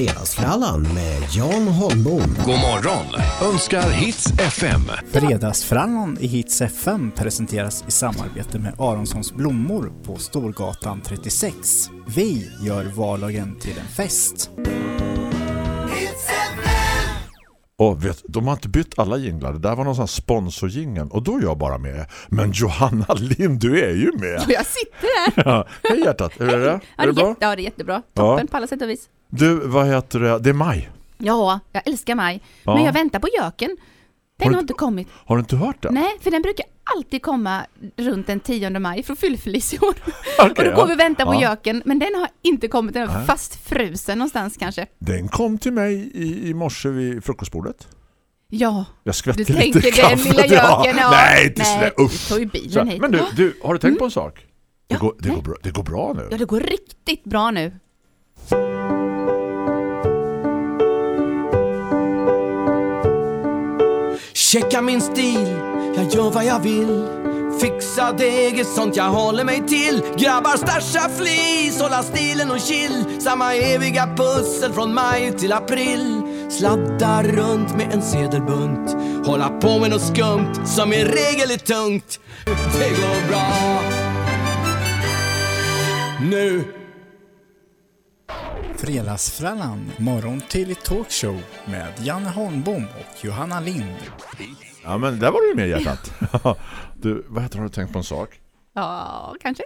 Fredagsfrallan med Jan Holmbom. God morgon önskar Hits FM. Fredagsfrallan i Hits FM presenteras i samarbete med Aronssons blommor på Storgatan 36. Vi gör vardagen till en fest. Och vet, de har inte bytt alla jinglar. Det där var någon sån här sponsorjingeln. Och då är jag bara med. Men Johanna Lind, du är ju med. Jag sitter här. Ja, hej hjärtat, hur är det? Ja, är det bra? jätte, ja, det är jättebra. Toppen Ja. på alla sätt och vis. Du, vad heter det? Det är maj. Ja, jag älskar maj. Ja. Men jag väntar på göken. Den Har har, du- inte kommit. Har du inte hört det? Nej, för den brukar alltid komma runt den 10 maj i år. Okej, och då ja. går vi och väntar på Ja. göken, men den har inte kommit. Den är fastfrusen någonstans kanske. Den kom till mig i, i morse vid frukostbordet. Ja, Jag du lite tänkte den kaffe. lilla göken. Ja. Nej, inte Nej, sådär. du Uff. tog ju bilen hit. men du, du, har du tänkt på en sak? Det, Ja, går, det, går bra, det går bra nu. Ja, det går riktigt bra nu. Checka min stil, jag gör vad jag vill. Fixa deg är sånt jag håller mig till. Grabbar stasha flis, hålla stilen och chill. Samma eviga pussel från maj till april. Sladda runt med en sedelbunt. Hålla på med något skumt som i regel är tungt. Det går bra. Nu Fredagsfrallan, morgon till talkshow med Janne Holmbom och Johanna Lind. Ja, men där var du ju med hjärtat. du, vad heter? Har du tänkt på en sak? Ja, kanske.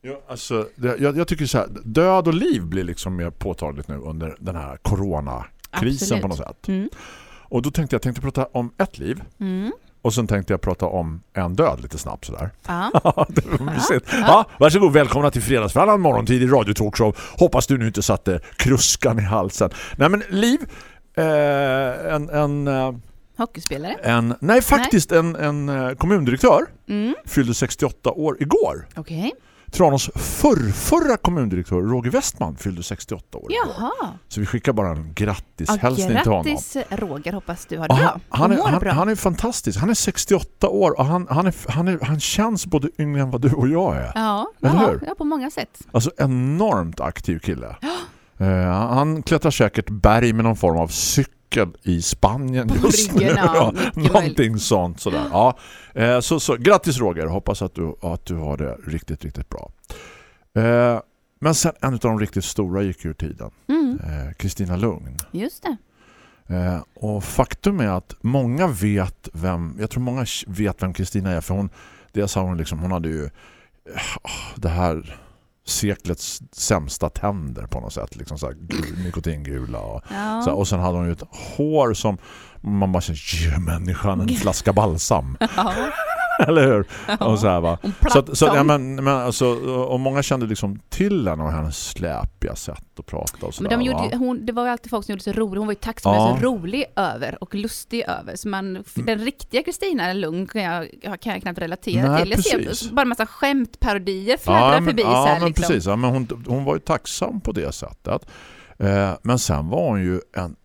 Ja, alltså, jag, jag tycker så här, död och liv blir liksom mer påtagligt nu under den här coronakrisen Absolut. på något sätt. Mm. Och då tänkte jag, jag tänkte prata om ett liv. Mm. Och sen tänkte jag prata om en död lite snabbt sådär. Ja. det var mysigt. Ja, varsågod, välkomna till Fredagsfrallan morgontid i Radio Talkshow. Hoppas du nu inte satte kruskan i halsen. Nej men Liv, eh, en, en, eh, Hockeyspelare. en, nej faktiskt en, en eh, kommundirektör Mm. fyllde 68 år igår. Okej. Tranås förrförra kommundirektör Roger Westman fyllde 68 år. Jaha. Så vi skickar bara en grattis Ja, till honom. grattis Roger, hoppas du har det bra. han, han, är, han, bra. han är fantastisk. Han är 68 år och han, han, är, han, är, han känns både yngre än vad du och jag är. Ja, Eller ja, hur? ja, på många sätt. Alltså enormt aktiv kille. Eh, han klättrar säkert berg med någon form av cykel i Spanien På just nu. ja, Någonting sånt sådär. Ja. Eh, så, så, grattis Roger. Hoppas att du, att du har det riktigt, riktigt bra. Eh, men sen en av de riktigt stora gick ur tiden. Mm, Kristina Lugn. just det. Och faktum är att många vet vem, jag tror många vet vem Kristina är för hon, dels har hon liksom, hon hade ju det här seklets sämsta tänder på något sätt, liksom så här gu- nikotingula och, Ja. så, och sen hade hon ju ett hår som man bara känner, människan en flaska balsam Ja. eller hur? Och så här, va? Så, så ja, men, men alltså, och många kände liksom till henne och hennes släpiga sätt att prata och så Men där, de gjorde, va? hon, det var ju alltid folk som gjorde sig rolig. Hon var ju tacksam Ja. så rolig över och lustig över. Så man, den riktiga Kristina Lugn kan jag, kan jag knappt relatera Nej, till. Jag precis. ser bara en massa skämtparodier fladdra men, förbi ja, så här men liksom. precis. Ja, men hon, hon var ju tacksam på det sättet. Eh, men sen var hon ju en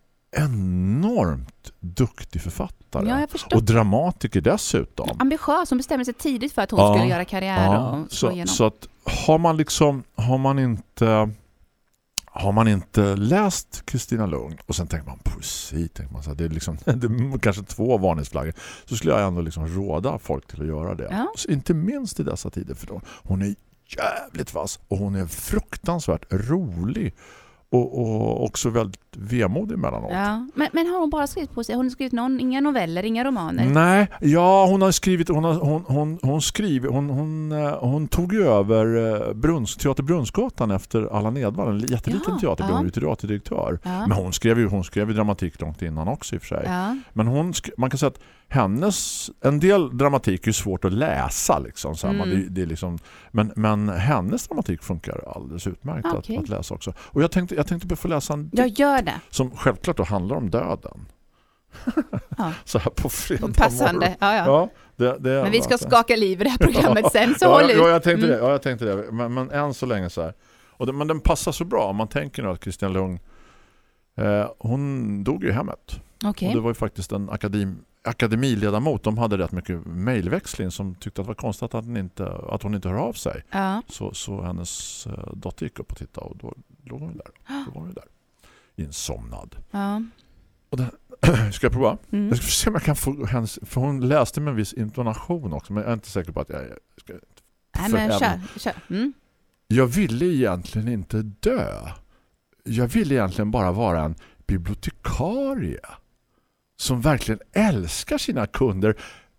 enormt duktig författare. Ja, och dramatiker dessutom. Ambitiös, hon bestämde sig tidigt för att hon Ja. skulle göra karriär Ja, och så, så att har man liksom har man inte har man inte läst Kristina Lugn och sen tänker man poesi, tänker man så här, det är liksom det är kanske två varningsflaggor så skulle jag ändå liksom råda folk till att göra det. Ja. Inte minst i dessa tider för då. Hon är jävligt vass och hon är fruktansvärt rolig och, och också väldigt vemodig emellanåt. Ja. Men, men har hon bara skrivit på sig? Har hon skrivit någon, inga noveller, inga romaner? Nej, ja hon har skrivit hon har, hon, hon, hon skriver hon, hon, eh, hon tog ju över eh, Brunns, Teater Brunnsgatan efter Allan Edwall, en jätteliten Ja, teater, ja. blev ju teaterdirektör. Ja. Men hon skrev ju hon skrev ju dramatik långt innan också i och för sig. Ja. Men hon man kan säga att hennes en del dramatik är svårt att läsa liksom så Mm. det, det är liksom men men hennes dramatik funkar alldeles utmärkt Ah, att, att läsa också. Och jag tänkte jag tänkte få läsa en Jag gör det. som självklart då handlar om döden. Ja. så här på fredag Passande. morgon. Ja, ja. Ja, det, det Men vi ska skaka liv i det här programmet sen, så ja, håll ut. ja, jag tänkte Mm. det. Ja, jag tänkte det. Men, men än så länge så här. Och det, men den passar så bra. Om man tänker nu att Christian Lung eh, hon dog ju i hemmet. Okej. Och det var ju faktiskt en akadem, akademiledamot. De hade rätt mycket mejlväxling som tyckte att det var konstigt att, hon inte, att hon inte hör av sig. Ja. Så, så hennes eh, dotter gick upp och tittade och då låg hon där. Då var hon där. insomnad. Ja. Ska jag prova? Mm. Jag ska se om jag kan få hennes, för hon läste med en viss intonation också, men jag är inte säker på att jag ska... Nej, men kör. kör. Mm. Jag ville egentligen inte dö. Jag ville egentligen bara vara en bibliotekarie som verkligen älskar sina kunder.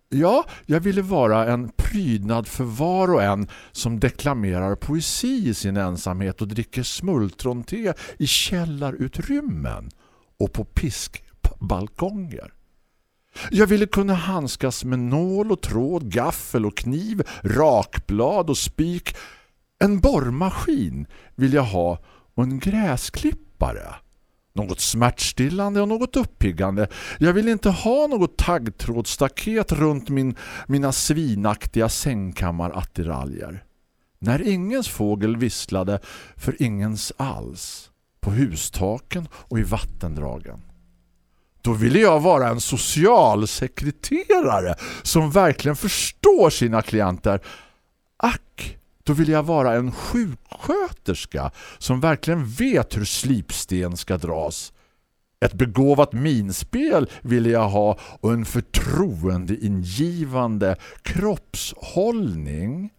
Ja, jag ville vara en prydnad för var och en som deklamerar poesi i sin ensamhet och dricker smultronte i källarutrymmen och på piskbalkonger. Jag ville kunna handskas med nål och tråd, gaffel och kniv, rakblad och spik. En borrmaskin vill jag ha och en gräsklippare. Något smärtstillande och något uppiggande. Jag vill inte ha något taggtrådstaket runt min, mina svinaktiga sängkammarattiraljer. När ingens fågel visslade för ingens alls. På hustaken och i vattendragen. Då ville jag vara en socialsekreterare som verkligen förstår sina klienter. Då vill jag vara en sjuksköterska som verkligen vet hur slipsten ska dras. Ett begåvat minspel ville jag ha och en förtroendeingivande kroppshållning.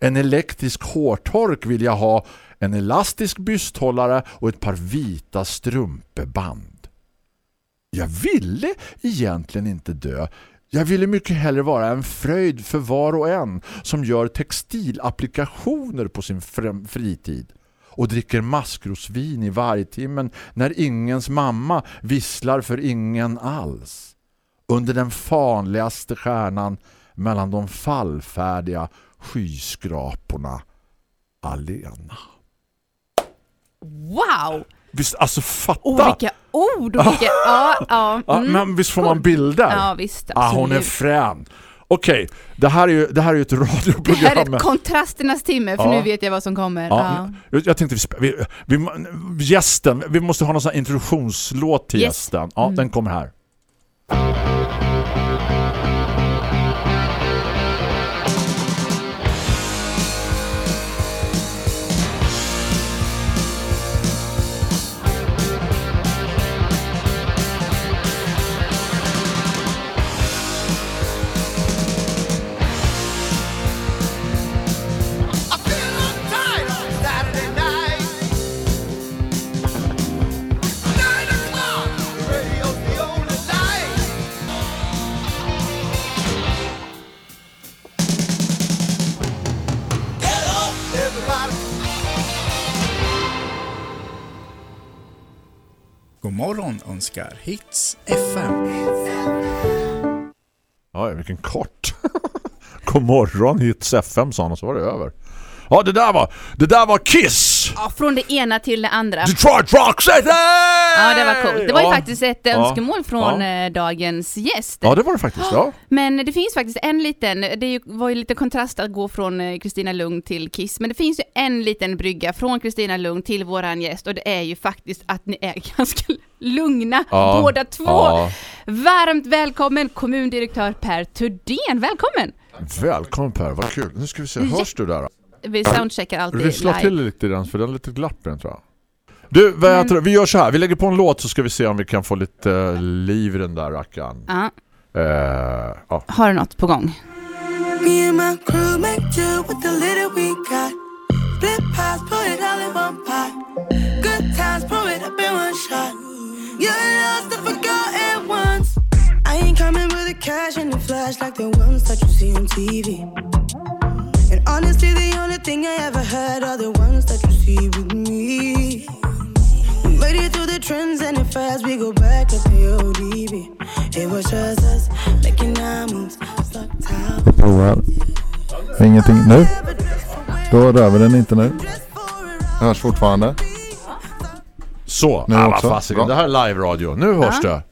En elektrisk hårtork vill jag ha, en elastisk bysthållare och ett par vita strumpeband. Jag ville egentligen inte dö. Jag ville mycket hellre vara en fröjd för var och en som gör textilapplikationer på sin fritid och dricker maskrosvin i vargtimmen när ingens mamma visslar för ingen alls. Under den fanligaste stjärnan mellan de fallfärdiga skyskraporna alena. Wow! Visst, alltså fatta! Oh, vilka ord! Och vilka, ja, ja, Ja, mm. men visst får man bilder? Ja, visst. Ah, hon är absolut. frän. Okej, det här är ju det här är ju ett Det radioprogram. här är kontrasternas timme, för Ja. nu vet jag vad som kommer. Ja, jag, jag tänkte vi, vi, vi, gästen, vi måste ha någon sån här introduktionslåt till Yes. gästen. Ja, Mm. den kommer här. Önskar Hits FM. Ja, vilken kort. God morgon, Hits FM sa han och så var det över. Ja, det där var, det där var Kiss! Ja, från det ena till det andra. Detroit Rock City! Ja, det var coolt. Det var ju Ja. faktiskt ett Ja. önskemål från Ja. eh, dagens gäst. Ja, det var det faktiskt, ja. Men det finns faktiskt en liten, det är ju- var ju lite kontrast att gå från eh, Kristina Lugn till Kiss, men det finns ju en liten brygga från Kristina Lugn till våran gäst och det är ju faktiskt att ni är ganska lugna Ja. båda två. Ja. Varmt välkommen kommundirektör Per Thurdén, välkommen! Välkommen Per, vad kul. Nu ska vi se, hörs du där? Vi soundcheckar alltid Ryssla live. till lite grann för det är lite glapp den tror jag. Du, vad jag Men- tror, vi gör så här. Vi lägger på en låt så ska vi se om vi kan få lite eh, liv i den där rackaren. Ja, Eh, ja. har du något på gång? Me and my crew make do with the little we got. Split pies, put it all in one pot. Good times, pour it up in one shot. You're lost and forgotten once. I ain't coming with the cash and the flash like the ones that you see on TV. Honestly, the only thing I ever had are the ones that you see with me. We made it through the trends and the fast, we go back up the ODB. It was just us making our moves, stuck town. Provar. Ingenting nu. Då rör vi den inte nu. Hörs fortfarande. Så, Nu ah, vad fasiken. Det här är live-radio. Nu hörs det.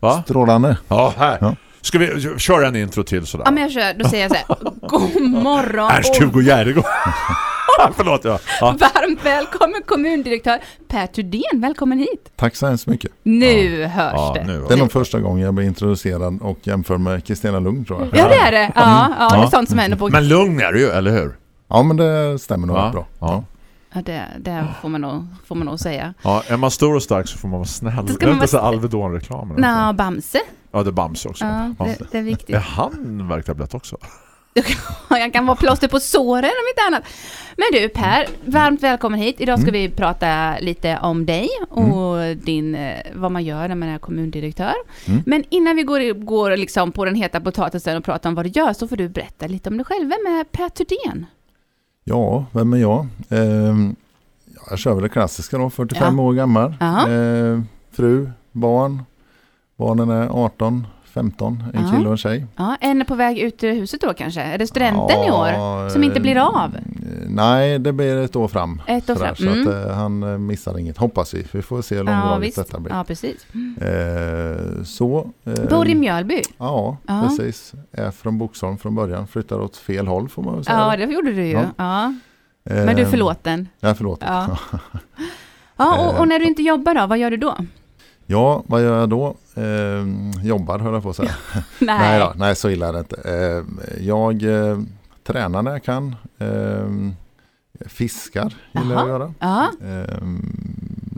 Va? Strålande. Ja, här. Ja. Ska vi köra en intro till sådär? Ja men jag kör, då säger jag så här. God morgon Ernst-Hugo Järegård. Förlåt, ja. ja. Varmt välkommen kommundirektör Per Thurdén, välkommen hit. Tack så hemskt mycket. Nu hörs ja det. nu. Det är nog första gången jag blir introducerad och jämför med Kristina Lugn tror jag. Ja det är det. Ja, ja, det är Ja. sånt som händer på... Men lugn är du ju, eller hur? Ja men det stämmer nog Ja. bra. Ja. Ja, det, det får, man nog, får man nog säga. Ja, är man stor och stark så får man vara snäll. Då ska Det är man inte så vara- Alvedon-reklamen. Nå, Bamse. Ja, det är Bamse också. Ja, Ja. det, det är viktigt. Är han värktablett också? Jag kan vara plåster på såren om inte annat. Men du Per, varmt välkommen hit. Idag ska Mm. vi prata lite om dig och din, eh, vad man gör när man är kommundirektör. Mm. Men innan vi går, går liksom på den heta potatisen och pratar om vad du gör så får du berätta lite om dig själv. Vem är Per Thurdén? Ja, vem är jag? Ja, jag kör väl det klassiska då, 45 år gammal. Ja. Ehm, fru, barn. Barnen är 18, 15, en Ja. kille och en tjej. Ja, en är på väg ut ur huset då kanske? Är det studenten i år? Ja, som inte blir eh, av? Nej, det blir ett år fram. Ett år fram. Så Mm. att, eh, han eh, missar inget, hoppas vi. Vi får se hur Ja, långvarigt visst. detta blir. Ja, precis. Eh, så. eh, Bor i Mjölby? Ja, Ja. precis. Är från Boxholm från början. Flyttar åt fel håll får man väl säga. Ja, det gjorde du ju. Ja. Ja. Men du är förlåten? Jag är förlåten. Ja. Ja, och, och när du inte jobbar då, vad gör du då? Ja, vad gör jag då? Eh, jobbar höll jag på att säga. nej. då, nej, så illa är det inte. Eh, jag eh, tränar när jag kan. Eh, fiskar gillar jag att göra. Ja. Eh,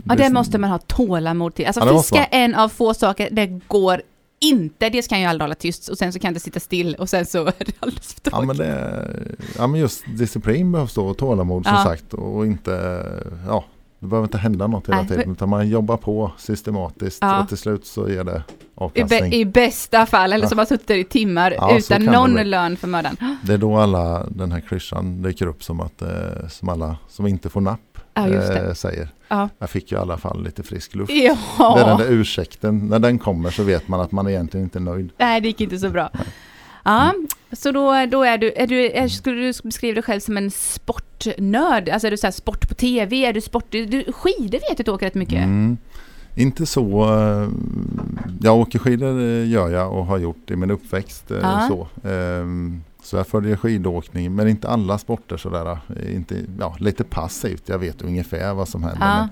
Ja, det måste man ha tålamod till. Alltså Ja, fiska är en av få saker, det går inte. Dels kan jag aldrig hålla tyst och sen så kan jag inte sitta still och sen så är det alldeles för Ja men, tråkigt. det, ja men just disciplin behövs då och tålamod som Ja. sagt och inte, ja det behöver inte hända något hela Nej, tiden utan man jobbar på systematiskt Ja. och till slut så ger det I, avkastning. bä- I bästa fall, eller som har suttit i timmar Ja, så utan någon lön för mödan. Det är då alla, den här klyschan dyker upp som att eh, som alla som inte får napp Ja, eh, säger. Ja. Jag fick ju i alla fall lite frisk luft. Det är den Ja, där ursäkten, när den kommer så vet man att man egentligen inte är nöjd. nej det gick inte så bra. Ja, så då, då är du, är du, skulle du beskriva dig själv som en sportnörd? Alltså är du så sport på tv? Är du sport, du, du, skidor vet jag att du åker rätt mycket. Mm. Inte så, eh, jag åker skidor eh, gör jag och har gjort i min uppväxt. eh, Ja. Så. Ehm, så jag följer skidåkning men inte alla sporter sådär. Inte, ja, lite passivt, jag vet ungefär vad som händer. Ja.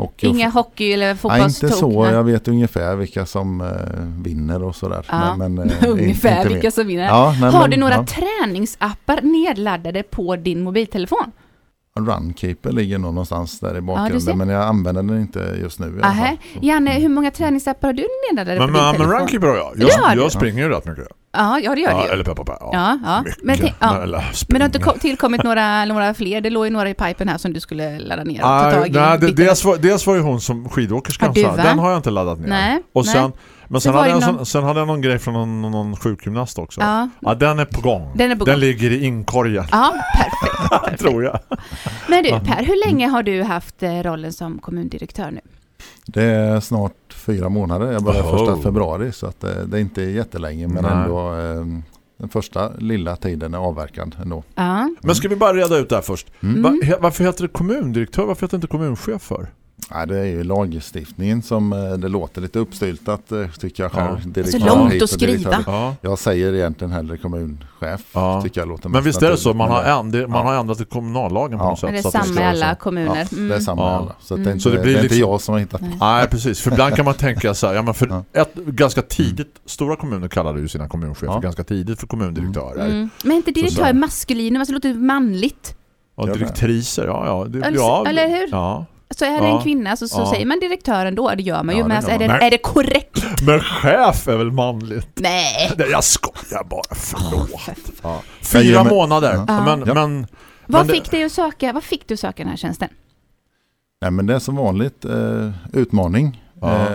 Men hockey och Inga hockey eller Nej, fotbollstok? inte så. nej. Jag vet ungefär vilka som eh, vinner och sådär. Ja. Men, men, eh, Ungefär mer. vilka som vinner. Ja, nej, Har men, du några ja. träningsappar nedladdade på din mobiltelefon? Runkeeper ligger nog någonstans där i bakgrunden men jag använder den inte just nu. i alla Aha. fall. Janne, hur många träningsappar har du nedladdade Men, på din men, men telefon? Runkeeper har jag. Jag, jag springer ju rätt mycket. Ja, ja det gör Ja, du ju. eller peppar peppar. Ja. Ja, ja. Mycket. Men, tänk- ja. Eller Men det har inte kom- tillkommit några, några fler? Det låg ju några i pipen här som du skulle ladda ner och ta Nej, tag i. nej, det, dels, var, dels var ju hon som skidåkerskan Ja, den har jag inte laddat ner. Nej, och nej. sen, men sen hade, det någon- sån, sen hade jag någon grej från någon, någon sjukgymnast också. Ja. Ja, den är på gång. Den är på gång. ligger i inkorgen, Ja, perfekt. tror jag. Men du Per, hur länge har du haft eh, rollen som kommundirektör nu? Det är snart fyra månader. Jag började Oh. första februari så att det, det är inte jättelänge men Nej. ändå eh, den första lilla tiden är avverkad ändå. Ja. Men ska vi bara reda ut det här först? Mm. Va, he, varför heter det kommundirektör? Varför heter det inte kommunchef för? Nej, det är ju lagstiftningen som eh, det låter lite uppstyltat eh, tycker jag själv. Ja. Så långt hit att skriva. Ja. Jag säger egentligen hellre kommunchef. Ja. Tycker jag låter Men visst är det så, man har, Men änd, det- man Ja. har ändrat i kommunallagen på Ja. något sätt. Men det är det samma i alla kommuner. Ja, det är Mm. samma Ja. i alla. Så, det, är Mm. inte, Så det det, blir är inte liksom- jag som har hittat på. Nej. Nej, precis. För ibland kan man tänka så här, ja, men för ett, ganska tidigt, stora kommuner kallade ju sina kommunchefer Ja. ganska tidigt för kommundirektörer. Mm. Men är inte direktör Så- maskulin, alltså låter manligt. Det. direktriser, ja, ja. Det, Eller- ja eller hur? Ja. Så är det Ja. en kvinna så, så Ja. säger man direktör ändå, det gör man ju. Men alltså, är, det, är det korrekt? Men chef är väl manligt? Nej. Nej, jag skojar bara. Förlåt. Jag ger Fyra månader. Men, men, Vad men det- fick dig att söka, vad fick du söka den här tjänsten? Nej, men det är som vanligt eh, utmaning. Ja.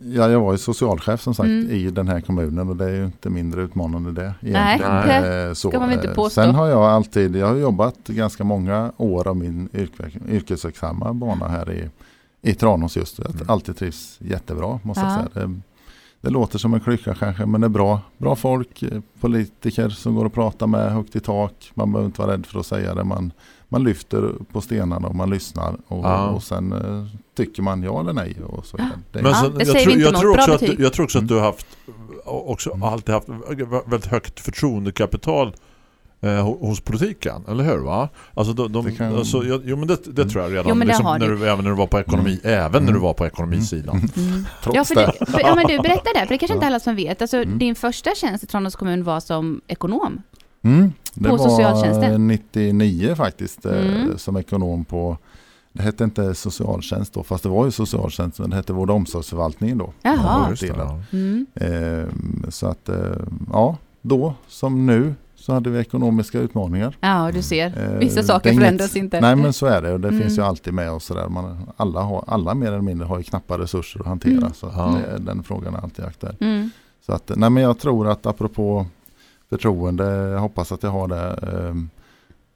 Ja, jag var ju socialchef som sagt Mm. i den här kommunen och det är ju inte mindre utmanande det. Nej, egentligen. det Eh, så, ska man väl inte eh, påstå. Sen har jag alltid, jag har jobbat ganska många år av min yrke, yrkesverksamma bana här i, i Tranås just. Jag Mm. alltid trivs jättebra måste Ja. jag säga. Det, det låter som en klyscha kanske men det är bra, bra folk, eh, politiker som går att prata med högt i tak. Man behöver inte vara rädd för att säga det. Man, man lyfter på stenarna och man lyssnar och, Ja. och sen eh, tycker man ja eller nej. Och så vidare. det, Men Ja, sen, det jag, tror, jag, tror också att, du- jag tror också att Mm. du har haft också Mm. alltid haft väldigt högt förtroendekapital eh, ho- hos politiken, eller hur va? Alltså, de, de, Det kan- alltså jag, jo men det, det Mm. tror jag redan, Jo, liksom, när du. du, även när du var på ekonomi, även när du Mm. var på ekonomisidan. Mm. trots Ja, för det. det, för, ja, men du, berätta det, för det kanske inte alla som vet. Alltså, Mm. din första tjänst i Tranås kommun var som ekonom. Mm. Det på var socialtjänsten? 99 faktiskt eh, Mm. som ekonom på det hette inte socialtjänst då, fast det var ju socialtjänst, men det hette vård och omsorgsförvaltningen då. Jaha. Ja, Just det, ja. Mm. Ehm, så att, eh, ja, då som nu så hade vi ekonomiska utmaningar. Ja, du ser. Eh, Vissa det saker inget- förändras inte. Nej men så är det och det Mm. finns ju alltid med oss sådär. Man, alla, har, alla mer eller mindre har ju knappa resurser att hantera Mm. så att Ja. det, den frågan är alltid aktuell. Mm. Så att, nej men jag tror att apropå förtroende, jag hoppas att jag har det. ehm,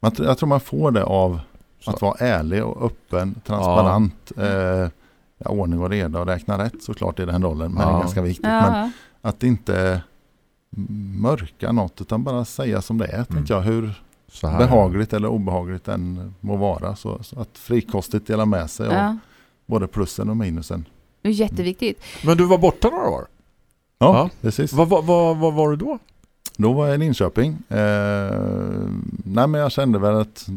man, jag tror man får det av Så. att vara ärlig och öppen, transparent, eh, ja, ordning och reda och räkna rätt såklart i den rollen. Men det Ja. är ganska viktigt. Men Ja. att inte mörka något utan bara säga som det är. Tänker jag, hur Så här. behagligt eller obehagligt den må vara. Så, så att frikostigt dela med sig av ja. både plussen och minusen. Det är jätteviktigt. Men du var borta några år. Ja, Ja. precis. Vad vad- vad- vad var du då? Då var jag i Linköping. Eh, nej men jag kände väl att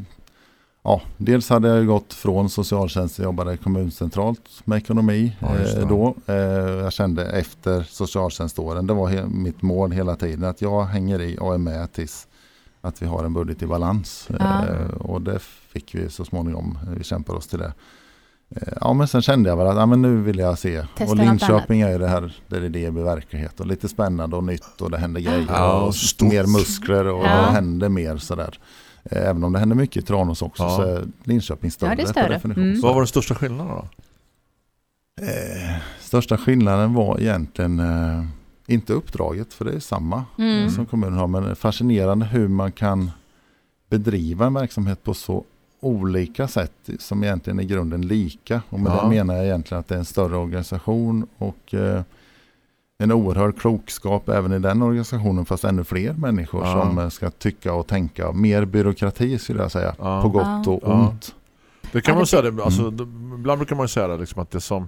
ja, dels hade jag gått från socialtjänst och jobbade kommuncentralt med ekonomi Ja, eh, då. Eh, jag kände efter socialtjänståren, det var mitt mål hela tiden att jag hänger i och är med tills att vi har en budget i balans. Ja. Eh, och det fick vi så småningom. Vi kämpar oss till det. Eh, Ja men sen kände jag väl att ja, men nu vill jag se. Testa och Linköping är ju det här där idéer blir verklighet. Och lite spännande och nytt och det händer grejer. Ja, och stort. mer muskler och Ja. det händer mer sådär. Eh, Även om det händer mycket i Tranås också Ja. så är Linköping större, Ja, det är större. definition. Mm. Vad var den största skillnaden då? Eh, största skillnaden var egentligen eh, inte uppdraget för det är samma Mm. som kommunen har. Men fascinerande hur man kan bedriva en verksamhet på så olika sätt som egentligen är grunden lika. Och med Ja. det menar jag egentligen att det är en större organisation och eh, en oerhörd klokskap även i den organisationen fast ännu fler människor Ja. som eh, ska tycka och tänka. Mer byråkrati skulle jag säga. Ja. På gott och Ja. ont. Det kan man säga. Det, alltså, det, ibland brukar man ju säga det, liksom, att det som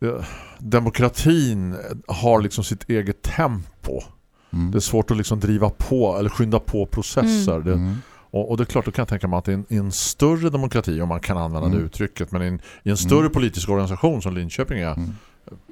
det, demokratin har liksom sitt eget tempo. Mm. Det är svårt att liksom driva på eller skynda på processer. Det, Mm. Och, och det är klart, då kan jag tänka mig att i en, i en större demokrati, om man kan använda det Mm. uttrycket, men i en, i en större Mm. politisk organisation som Linköping är Mm.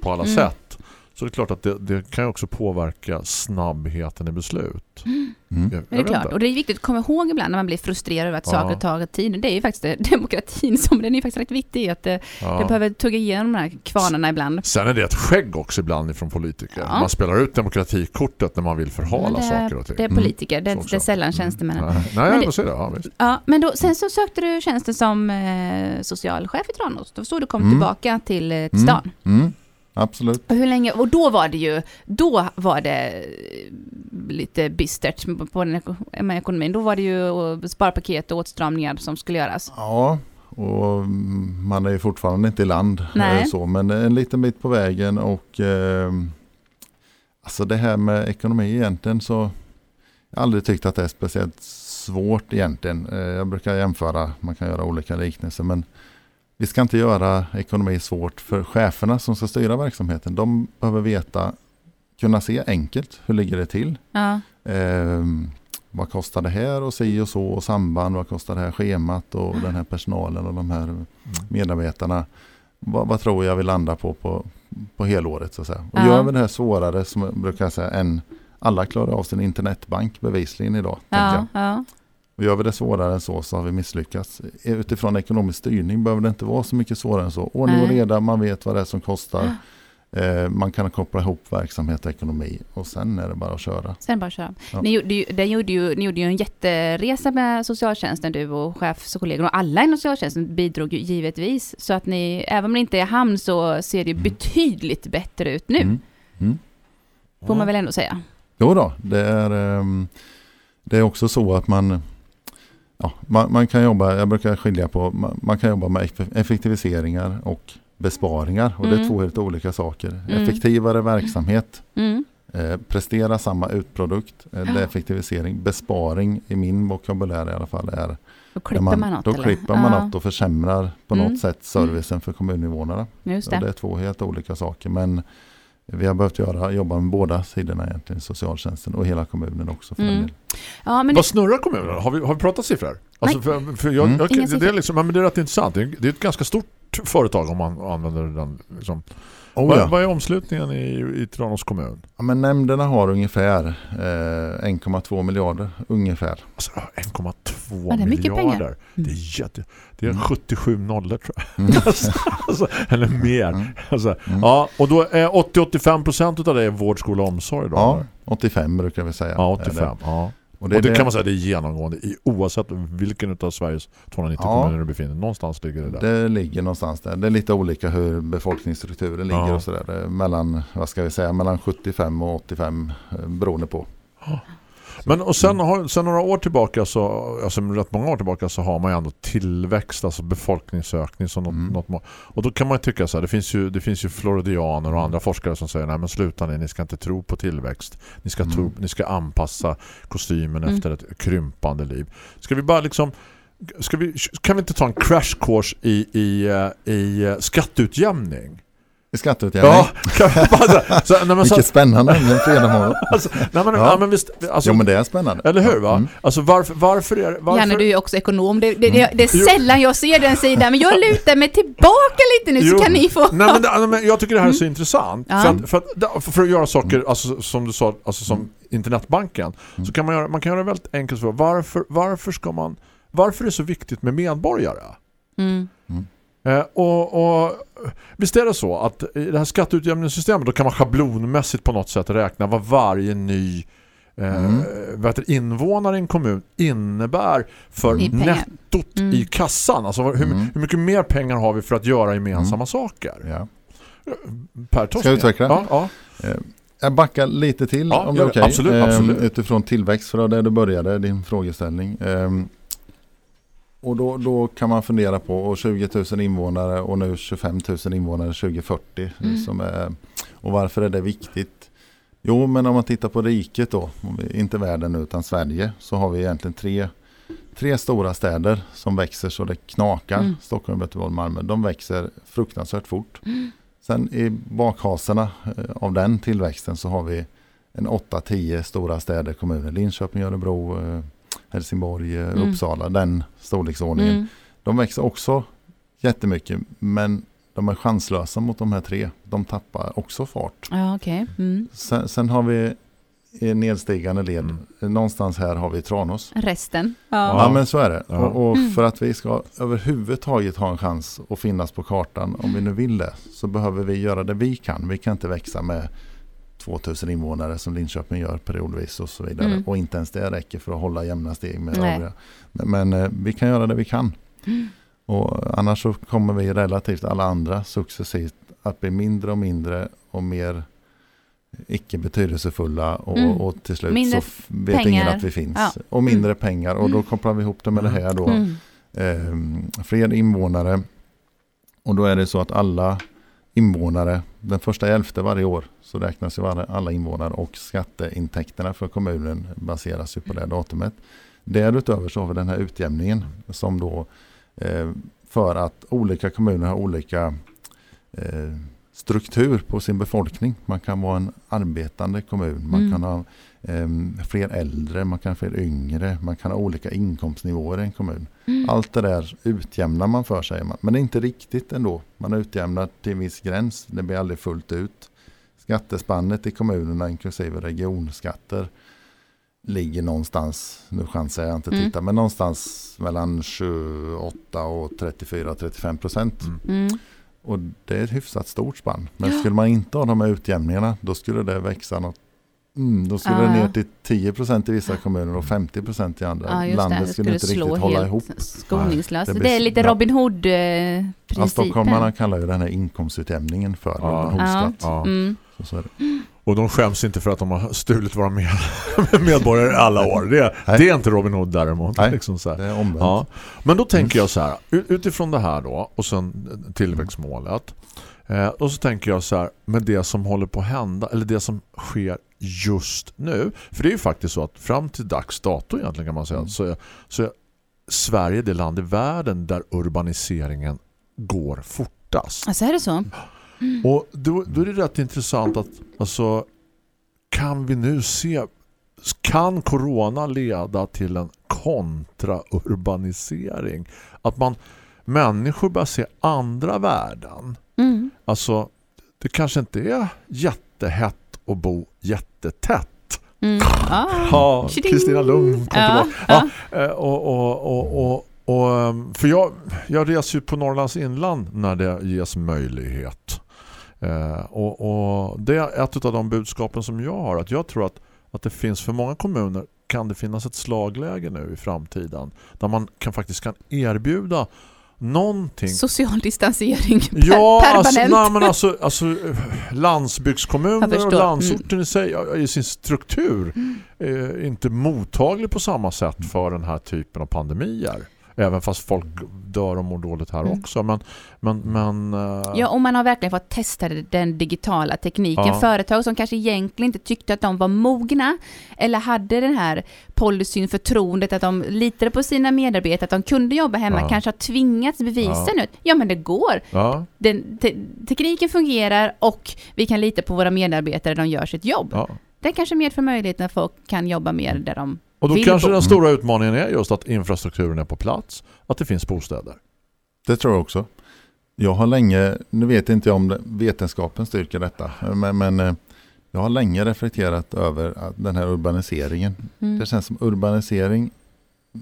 på alla Mm. sätt, så det är klart att det, det kan ju också påverka snabbheten i beslut. Mm. Jag, Men det är jag klart. inte. Och det är viktigt att komma ihåg ibland när man blir frustrerad över att Ja. saker tar tid. Det är ju faktiskt det, demokratin som den är faktiskt rätt viktig. Att det, Ja. det behöver tugga igenom de här kvarnarna ibland. Sen är det ett skägg också ibland från politiker. Ja. Man spelar ut demokratikortet när man vill förhala det, saker och ting. det är politiker, det, Så det också. är sällan tjänstemännen. Nej, nej Men det- jag det. Ja, visst. Ja, men då, sen så sökte du tjänsten som eh, socialchef i Tranås. Då stod du kom Mm. tillbaka till, eh, till Mm. stan. Mm. Absolut. Och hur länge, och då var det ju, då var det eh, lite bistert på- den med ekonomin. Då var det ju sparpaket och åtstramningar som skulle göras. Ja, och man är ju fortfarande inte i land. Nej. eh, Så, men en liten bit på vägen och eh, alltså det här med ekonomi egentligen så jag har aldrig tyckt att det är speciellt svårt egentligen. Eh, jag brukar jämföra, man kan göra olika liknelser men vi ska inte göra ekonomi svårt för cheferna som ska styra verksamheten. De behöver veta, kunna se enkelt hur ligger det till. Ja, Eh, vad kostar det här och si och så och samband, vad kostar det här schemat och den här personalen och de här medarbetarna. Vad, vad tror jag vi landar på på, på helåret så att säga. Och Ja. gör vi det här svårare som jag brukar säga än alla klarar av sin internetbank bevisligen idag. ja, ja. Och gör vi det svårare än så så har vi misslyckats. Utifrån ekonomisk styrning behöver det inte vara så mycket svårare än så. Ordning och reda, man vet vad det är som kostar. Eh, man kan koppla ihop verksamhet och ekonomi och sen är det bara att köra. Sen bara köra. Ja. Ni, gjorde ju, det gjorde ju, ni gjorde ju en jätteresa med socialtjänsten, du och chefskollegor. Och alla inom socialtjänsten bidrog ju givetvis. Så att ni, även om ni inte är i hamn så ser det ju betydligt bättre ut nu. Mm. Mm. Får man väl ändå säga. Jo då, det är, ehm, det är också så att man, ja, man, man kan jobba, jag brukar skilja på, man, man kan jobba med eff- effektiviseringar och besparingar och det är Mm. två helt olika saker. Mm. Effektivare verksamhet, Mm. eh, prestera samma utprodukt, eh, det är effektivisering. Besparing i min vokabulär i alla fall är Då klipper man, något då eller? klipper man Ja, något och försämrar på Mm. något sätt servicen för kommuninvånarna. Just Ja, det. det är två helt olika saker men vi har behövt göra, jobba med båda sidorna egentligen, socialtjänsten och hela kommunen också för Mm. Ja, Vad snurrar kommunen? Har vi, har vi pratat siffror? Alltså för, för jag, Mm. jag, Inga det, är liksom, ja, men det är rätt intressant. Det är, det är ett ganska stort stort företag om man använder den liksom. Oh, vad, ja. vad är omslutningen i, i Tranås kommun? Ja, men nämnderna har ungefär eh, 1,2 miljarder ungefär. Alltså 1,2 Ja, det är mycket miljarder. pengar. Det är jätte det är Mm. 77 nollor tror jag. Mm. alltså, eller mer. Mm. Alltså, Mm. Ja, och då är 80-85% av det är vård, skola och omsorg då? Ja, eller? 85 brukar vi säga. ja 85. Eller- Ja. Och Och det, kan man säga det är genomgående i oavsett vilken av Sveriges 290 Ja. kommuner du befinner. Någonstans ligger det där. Det ligger någonstans där. Det är lite olika hur befolkningsstrukturen ligger Ja. och sådär. Det är Mellan, vad ska vi säga, mellan 75 och 85 eh, beroende på. Men och sen, har, sen några år tillbaka så, alltså rätt många år tillbaka så har man ju ändå tillväxt, alltså befolkningsökning som något, Mm. något må- och då kan man ju tycka så här, det finns ju, det finns ju floridianer och andra forskare som säger nej men sluta ni, ni ska inte tro på tillväxt ni ska, Mm. tro, ni ska anpassa kostymen Mm. efter ett krympande liv ska vi bara liksom ska vi, kan vi inte ta en crash course i, i, eh, i eh, skatteutjämning? I skatteutjämning. Ja, kan vi bara, så, så, Vilket spännande, en fredag morgon. alltså, men, Ja. ja. men visst, alltså, Jo men det är spännande. eller hur va? Mm. Alltså varför, varför är varför? Janne, du är ju också ekonom. Det, det, det, det är sällan jag ser den sidan, men jag lutar mig tillbaka lite nu så Jo. kan ni få... Nej, men, nej, men jag tycker det här är så intressant. Ja. För, att, för, att, för att göra saker, alltså, som du sa, alltså, som internetbanken, så kan man göra, man kan göra det väldigt enkelt för varför, varför ska man varför är det så viktigt med medborgare? Mm. Eh, och, och visst är det så att i det här skatteutjämningssystemet då kan man schablonmässigt på något sätt räkna vad varje ny eh, Mm. det, invånare i en kommun innebär för I nettot Mm. i kassan. Alltså hur, Mm. hur mycket mer pengar har vi för att göra gemensamma saker? Ja. Per Tosken. Ska jag utveckla? Ja, ja. Jag backar lite till Ja, om det är okej. Absolut, Ehm, absolut. Utifrån tillväxt, för där du började, din frågeställning. Ehm, och då, då kan man fundera på och 20 000 invånare och nu 25 000 invånare 2040. Mm. Som är, och varför är det viktigt? Jo, men om man tittar på riket då, inte världen utan Sverige, så har vi egentligen tre, tre stora städer som växer så det knakar. Mm. Stockholm, Göteborg, Malmö. De växer fruktansvärt fort. Mm. Sen i bakhaserna eh, av den tillväxten så har vi en 8-10 stora städer, kommuner. Linköping, Örebro, eh, Helsingborg, eh, Mm. Uppsala. Den storleksordningen. Mm. De växer också jättemycket men de är chanslösa mot de här tre. De tappar också fart. Ja, okej. Mm. Sen, sen har vi i nedstigande led. Mm. Någonstans här har vi Tranås. Resten. Ja, Ja. men så är det. Ja. Och, och Mm. för att vi ska överhuvudtaget ha en chans att finnas på kartan, om vi nu vill det, så behöver vi göra det vi kan. Vi kan inte växa med 2000 invånare som Linköping gör periodvis och så vidare. Mm. Och inte ens det räcker för att hålla jämna steg med Nej. övriga. Men, men eh, vi kan göra det vi kan. Mm. Och annars så kommer vi relativt alla andra successivt att bli mindre och mindre och mer icke betydelsefulla och, Mm. och till slut Mindre så vet pengar. ingen att vi finns. Ja. Och mindre pengar och då Mm. kopplar vi ihop det med det här då. Mm. Eh, fler invånare och då är det så att alla invånare, den första elfte varje år så räknas ju alla- invånare och skatteintäkterna för kommunen baseras ju på det datumet. Därutöver så har vi den här utjämningen som då eh, för att olika kommuner har olika eh, struktur på sin befolkning. Man kan vara en arbetande kommun, man Mm. kan ha eh, fler äldre, man kan ha fler yngre, man kan ha olika inkomstnivåer i en kommun. Mm. Allt det där utjämnar man för man. Men det är inte riktigt ändå. Man utjämnar till en viss gräns. Det blir aldrig fullt ut. Skattespannet i kommunerna inklusive regionskatter ligger någonstans, nu chansar jag inte Mm. titta, men någonstans mellan 28 och 34-35 procent. Och det är ett hyfsat stort spann. Men skulle man inte ha de här utjämningarna då skulle det växa något Mm, då skulle Ja, det ja. ner till 10% i vissa kommuner och 50% i andra. Ja, just Landet det. Det skulle skulle inte slå riktigt hålla ihop. skoningslöst. Det, det är lite ja. Robin Ja, Hood-principen. stockholmarna kallar ju den här inkomstutjämningen för Ja. Robin Hood-skatt. Ja. Mm. Så, så är det. Och de skäms inte för att de har stulit våra med medborgare i alla år. Det, det är inte Robin Hood däremot. Nej. Liksom så här. Det är omvänt. Ja. Men då tänker jag så här, ut- utifrån det här då och sen tillväxtmålet. Eh, och så tänker jag så här, med det som håller på att hända, eller det som sker just nu. För det är ju faktiskt så att fram till dags dato egentligen kan man säga, Mm. så, är, så är Sverige det land i världen där urbaniseringen går fortast. Alltså är det så? Och då, då är det rätt intressant att alltså, kan vi nu se kan corona leda till en kontraurbanisering? Att man människor börjar se andra värden. Mm. Alltså, det kanske inte är jättehett att bo jättetätt. Mm. Ah. Ja! Kristina Lund kom Ja, tillbaka. Ja, eh, och, och, och, och, och, ehm, för jag, jag reser ju på Norrlands inland när det ges möjlighet. Eh, och, och det är ett av de budskapen som jag har. Att jag tror att, att det finns för många kommuner kan det finnas ett slagläge nu i framtiden. Där man kan, faktiskt kan erbjuda någonting Social distansering per, Ja, alltså, permanent. nej, men alltså, alltså eh, landsbygdskommuner och landsorten i sig i sin struktur Mm. är inte mottaglig på samma sätt för den här typen av pandemier. Även fast folk dör och mår dåligt här Mm. också. Men, men, men eh, Ja, och man har verkligen fått testa den digitala tekniken. Ja. Företag som kanske egentligen inte tyckte att de var mogna eller hade den här policyn, förtroendet att de litade på sina medarbetare, att de kunde jobba hemma, Ja. kanske har tvingats bevisa Ja. nu. Ja, men det går. ja, Den, te, tekniken fungerar och vi kan lita på våra medarbetare, de gör sitt jobb. ja. Det kanske medför möjlighet när folk kan jobba mer där de Och då vill kanske bo. den stora utmaningen är just att infrastrukturen är på plats. Att det finns bostäder. Det tror jag också. Jag har länge, nu vet inte jag om vetenskapen styrker detta, men, men eh, jag har länge reflekterat över att den här urbaniseringen. Mm. Det känns som urbanisering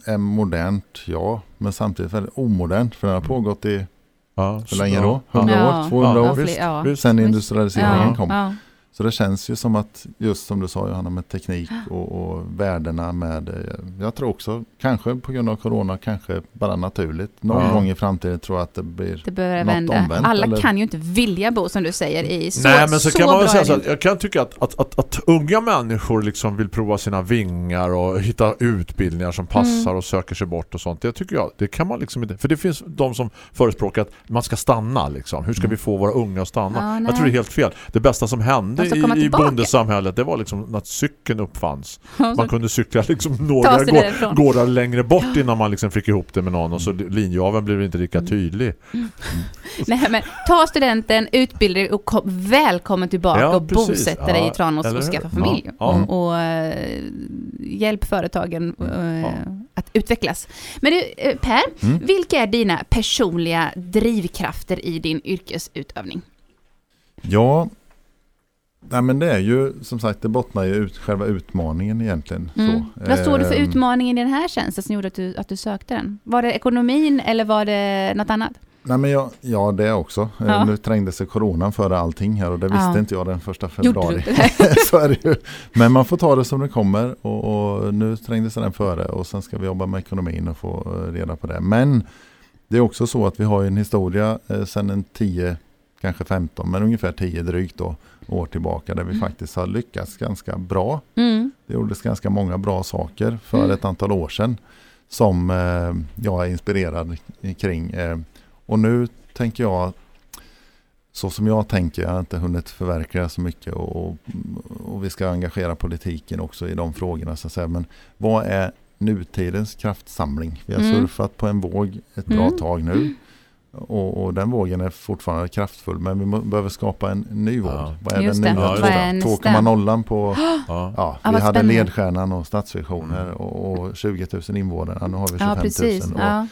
är modernt, ja, men samtidigt väldigt omodernt för den har pågått i, Ja, hur länge då? ja. 100 Ja. år? 200 Ja, år? ja. Sen industrialiseringen ja, kom. Så det känns ju som att just som du sa Johanna med teknik och, och värdena med, eh, jag tror också kanske på grund av corona, kanske bara naturligt. Någon Ja. gång i framtiden tror jag att det blir Det Något vända. omvänt, Alla eller? kan ju inte vilja bo som du säger i så Nej men så, kan man säga så att jag kan tycka att, att, att, att unga människor liksom vill prova sina vingar och hitta utbildningar som passar Mm. och söker sig bort och sånt. Det tycker jag, det kan man liksom inte. För det finns de som förespråkar att man ska stanna liksom. Hur ska vi få våra unga att stanna? Ja, jag tror det är helt fel. Det bästa som hände i, komma i bondesamhället det var liksom när cykeln uppfanns. Man kunde cykla liksom några sig gå- därifrån. gårdar längre bort innan man liksom fick ihop det med någon och så linjaven blev inte lika Mm. tydlig. Nej, men ta studenten, utbilda dig och kom, välkommen tillbaka Ja, och bosätta dig Ja, i Tranås och skaffa familj. Ja, ja. Och, och eh, hjälp företagen Ja. att utvecklas. Men du, eh, Per, Mm. vilka är dina personliga drivkrafter i din yrkesutövning? Ja, nej men det är ju som sagt det bottnar ju ut själva utmaningen egentligen. Mm. Vad står det för Ehm, utmaningen i den här tjänsten som gjorde att du, att du sökte den? Var det ekonomin eller var det något annat? Nej men jag, ja det också. Eh, Ja. Nu trängde sig coronan före allting här och det visste Ja. inte jag den första februari. så är det ju. Men man får ta det som det kommer och, och nu trängde sig den före och sen ska vi jobba med ekonomin och få eh, reda på det. Men det är också så att vi har en historia eh, sedan en 10, kanske 15, men ungefär 10 drygt då, år tillbaka där vi Mm. faktiskt har lyckats ganska bra. Mm. Det gjordes ganska många bra saker för Mm. ett antal år sedan som eh, jag är inspirerad kring. Eh, och nu tänker jag, så som jag tänker, jag har inte hunnit förverkliga så mycket och, och vi ska engagera politiken också i de frågorna. Så att säga. Men vad är nutidens kraftsamling? Vi har Mm. surfat på en våg ett bra Mm. tag nu. Och, och den vågen är fortfarande kraftfull men vi må, behöver skapa en ny våg. Ja. Vad är Just den nya? Nästa? 2,0 på Ja. Ja, Ja, vi hade spännande. ledstjärnan och stadsvisioner och, och 20 000 invånare. Nu har vi 25 Ja, 000. precis. Och, Ja.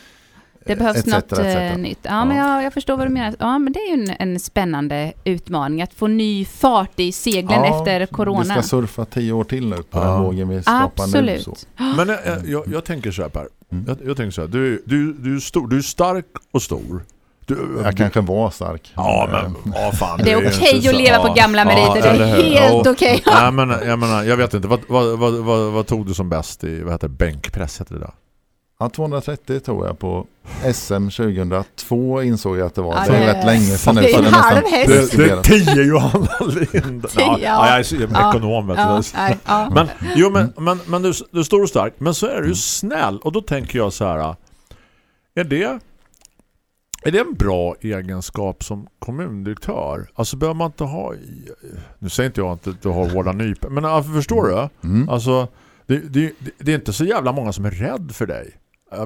Det eh, behövs etc, något etc. eh, nytt. Ja, men jag, jag förstår vad du menar. Ja, men det är ju en, en spännande utmaning att få ny fart i seglen Ja, efter Vi corona. ska surfa tio år till nu på Ja. den vågen vi skapar nu. Absolut. Så. Men eh, jag, jag tänker så här Per. Mm. Jag, jag tänker så här. Du, du, du, är stor, du är stark och stor. Du, Jag kanske var stark. Ja, men ja, fan, Det är okej inte att leva på gamla meriter, det är helt Ja. okej. Nej, men jag menar, jag vet inte. Vad, vad, vad, vad, vad tog du som bäst i, vad heter bänkpress heter det där? Ja, 230 tror jag på SM 2002 insåg jag att det var. Ja, det är rätt länge sedan nu. det är så en halv häst. Det, är. 10 Johanna Lind. Ja, Tio, ja. ja, jag är Ja. ekonom. vet du. Ja, nej, ja. Men, jo, men, men, men du, du är stor och stark. Men så är du ju snäll. Och då tänker jag så här. Är det, är det en bra egenskap som kommundirektör? Alltså behöver man inte ha... Nu säger inte jag att du har hårda nyper. Men alltså, förstår du? Mm. Alltså, det, det, det är inte så jävla många som är rädd för dig.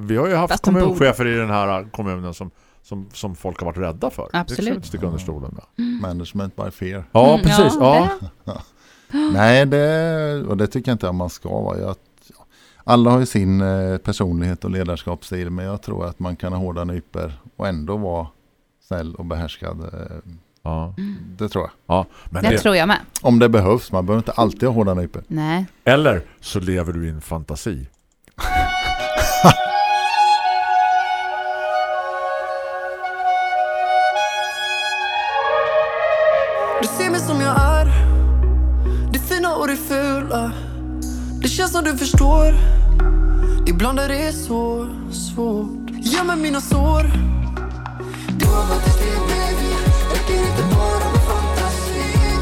Vi har ju haft kommunchefer i den här kommunen som, som, som folk har varit rädda för. Det Absolut. sticka under stolen med. Management by fear. Ja, Mm, precis. Ja, det- Nej, det, och det tycker jag inte att man ska vara. Jag, alla har ju sin eh, personlighet och ledarskapsstil men jag tror att man kan ha hårda nyper och ändå vara snäll och behärskad. Eh, Ja. det tror jag. Ja, men Det det, tror jag med. Om det behövs, man behöver inte alltid ha hårda nyper. Nej. eller så lever du i en fantasi. du förstår. Ibland är det så svårt. Gömmer mina sår. Du har varit ett steg baby Det är inte bara en fantasi.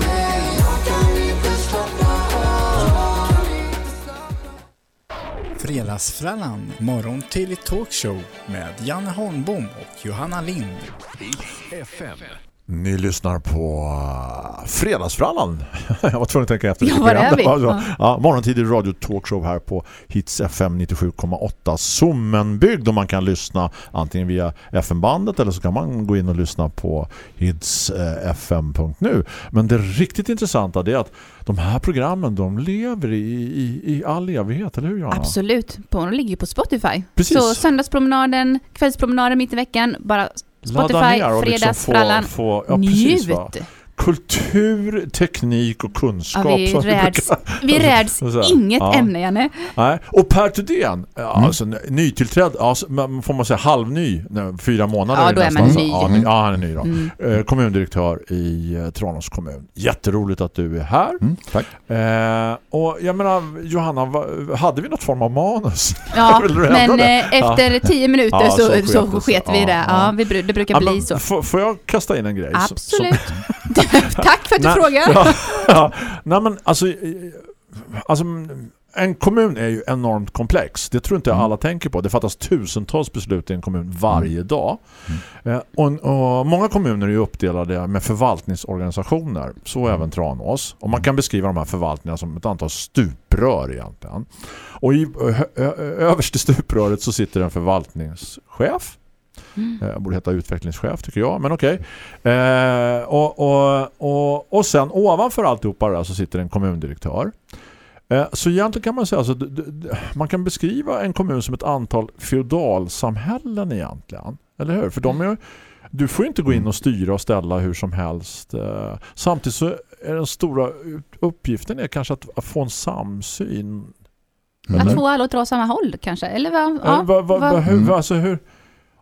Nej, jag kan inte slappna av Jag kan inte slappna Fredagsfrallan, morgon till talkshow med Janne Holmbom och Johanna Lind. FM. Ni lyssnar på uh, Fredagsfrallan. Jag var tvungen att tänka efter. Ja, var är vi? Ja. Ja, morgontidig radio talkshow här på Hits FM 97,8 Sommenbygd och man kan lyssna antingen via FM-bandet eller så kan man gå in och lyssna på hitsfm.nu. Men det riktigt intressanta är att de här programmen de lever i, i, i all evighet, eller hur Johanna? Absolut. De ligger ju på Spotify. Precis. Så söndagspromenaden, kvällspromenaden mitt i veckan, bara Spotify, liksom fredagsfrallan. få, få, ja, precis? Njut! Kultur, teknik och kunskap. Ja, vi räds, vi räds Så här, inget ja. ämne, Janne. Nej. Och Per Thudén, ja, Mm. alltså, nytillträdd, alltså, får man säga halvny, fyra månader Ja, då är nästan, man så. ny. Ja, ny. Ja, han är ny då. Mm. Eh, kommundirektör i eh, Tranås kommun. Jätteroligt att du är här. Mm, tack. Eh, och jag menar, Johanna, va- hade vi något form av manus? Ja, men eh, efter tio minuter Ja, så, så så, sket vi det. Ja, vi, det brukar Ja, bli men så. Får, jag kasta in en grej? som- Absolut. Tack för att du frågar. Ja, ja. Nej men alltså, eh, alltså en kommun är ju enormt komplex. Det tror inte Mm. alla tänker på. Det fattas tusentals beslut i en kommun varje Mm. dag. Eh, Och, och många kommuner är uppdelade med förvaltningsorganisationer. Så Mm. även Tranås. Och man kan beskriva de här förvaltningarna som ett antal stuprör egentligen. Och i ö, ö, överst i stupröret så sitter en förvaltningschef. Mm. Eh, borde heta utvecklingschef tycker jag, men okej. Eh, och, och, och, och sen ovanför alltihopa där så sitter en kommundirektör. Eh, så egentligen kan man säga alltså, man kan beskriva en kommun som ett antal feodalsamhällen egentligen. Eller hur? För de är du får ju inte gå in och styra och ställa hur som helst. Eh, samtidigt så är den stora uppgiften är kanske att, att få en samsyn. Mm. Att få alla att dra samma håll kanske, eller vad? Ja, Ja, vad, vad- vad, hur, Mm. alltså hur,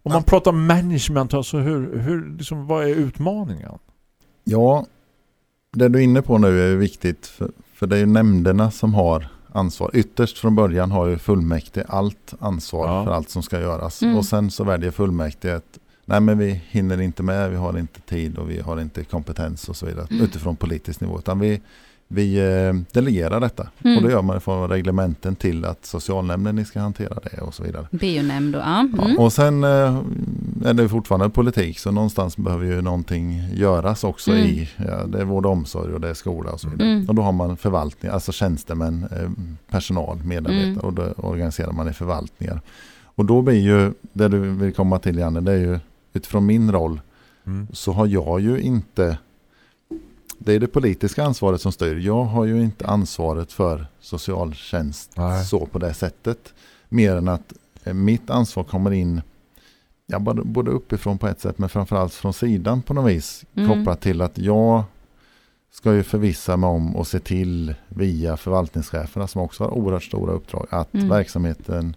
om man pratar management, alltså hur, hur, liksom, vad är utmaningen? Ja, det du är inne på nu är viktigt för, för det är ju nämnderna som har ansvar. Ytterst från början har ju fullmäktige allt ansvar Ja. för allt som ska göras. Mm. Och sen så väljer fullmäktige att nej men vi hinner inte med, vi har inte tid och vi har inte kompetens och så vidare Mm. utifrån politisk nivå. Utan vi, vi eh, delegerar detta. Mm. Och det gör man från reglementen till att socialnämnden ska hantera det och så vidare. BU-nämnd och ja. Ja, Mm. och sen eh, är det fortfarande politik så någonstans behöver ju någonting göras också Mm. i, ja, det är vård och omsorg och det är skola och så vidare. Mm. Och då har man förvaltning, alltså tjänstemän, eh, personal, medarbetare Mm. och då organiserar man i förvaltningar. Och då blir ju, det du vill komma till Janne, det är ju utifrån min roll Mm. så har jag ju inte det är det politiska ansvaret som styr. Jag har ju inte ansvaret för socialtjänst Nej. så på det sättet. Mer än att eh, mitt ansvar kommer in ja, både, både uppifrån på ett sätt men framförallt från sidan på något vis. Mm. Kopplat till att jag ska ju förvissa mig om och se till via förvaltningscheferna som också har oerhört stora uppdrag att Mm. verksamheten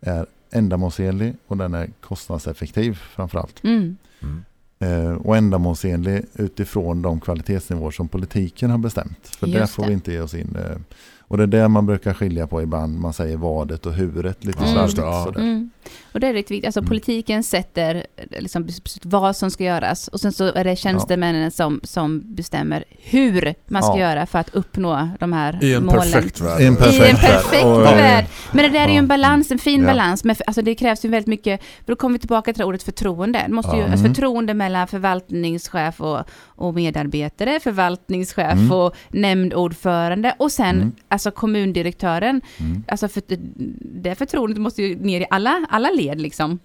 är ändamålsenlig och den är kostnadseffektiv framförallt. Mm. Mm. Eh, och ändamålsenlig utifrån de kvalitetsnivåer som politiken har bestämt. För där Just får det. vi inte ge oss in. Eh, och det är där man brukar skilja på ibland. Man säger vadet och huvudet lite Mm. slarvigt. Ja. sådär. Mm. Och det är riktigt viktigt. Alltså Mm. politiken sätter eh, liksom, vad som ska göras och sen så är det tjänstemännen som, som bestämmer hur man ska Ja. göra för att uppnå de här I en målen. perfekt värld. I en I en perfekt värld. perfekt Och, värld. Men det där är ju Ja. en balans, en fin Ja. balans. Men för, alltså det krävs ju väldigt mycket, för då kommer vi tillbaka till det ordet förtroende. Det måste ju, Ja. alltså Mm. förtroende mellan förvaltningschef och, och medarbetare, förvaltningschef Mm. och nämndordförande och sen Mm. alltså kommundirektören. Mm. Alltså för, det förtroendet måste ju ner i alla, alla led liksom.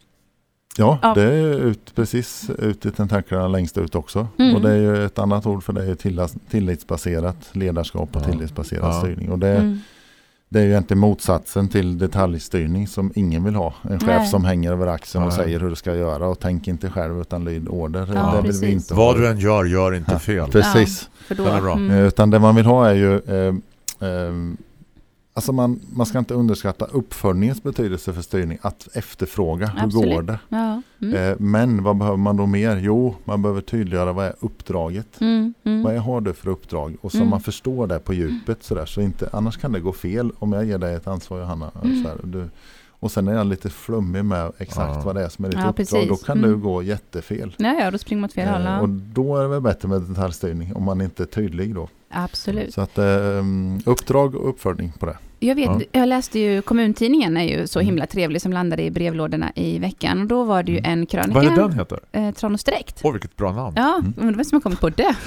Ja, Ja. det är ut, precis ut i tentaklerna längst ut också. Mm. Och det är ju ett annat ord för det är tillas- tillitsbaserat ledarskap och Ja. tillitsbaserad Ja. styrning. Och det, Mm. det är ju egentligen motsatsen till detaljstyrning som ingen vill ha. En chef Nej. som hänger över axeln och säger hur du ska göra och tänk inte själv utan lyd order. Ja, det vill vi inte Vad ha. du än gör, gör inte Ja, fel. Precis. För då, Den är bra. Mm. Eh, Utan det man vill ha är ju eh, eh, Alltså man, man ska inte underskatta uppföljningens betydelse för styrning. Att efterfråga, hur Absolut. går det? Ja. Mm. Eh, men vad behöver man då mer? Jo, man behöver tydliggöra vad är uppdraget? Mm. Mm. Vad är, har du för uppdrag? Och så Mm. man förstår det på djupet sådär. Så inte, annars kan det gå fel om jag ger dig ett ansvar Johanna. Mm. Så här, du, och sen är jag lite flummig med exakt Ja. vad det är som är ditt Ja, uppdrag. Då precis. kan Mm. du gå jättefel. Ja, ja, då springer man åt fel håll. Eh, ja. och då är det väl bättre med detaljstyrning om man inte är tydlig då. Absolut. Så att eh, uppdrag och uppföljning på det. Jag vet, Ja. jag läste ju kommuntidningen är ju så Mm. himla trevlig som landade i brevlådorna i veckan. Och då var det ju Mm. en krönika. Vad är det den heter? Eh, Tranås Direkt. Åh, vilket bra namn. Ja, Mm. men det var som jag kommit på det.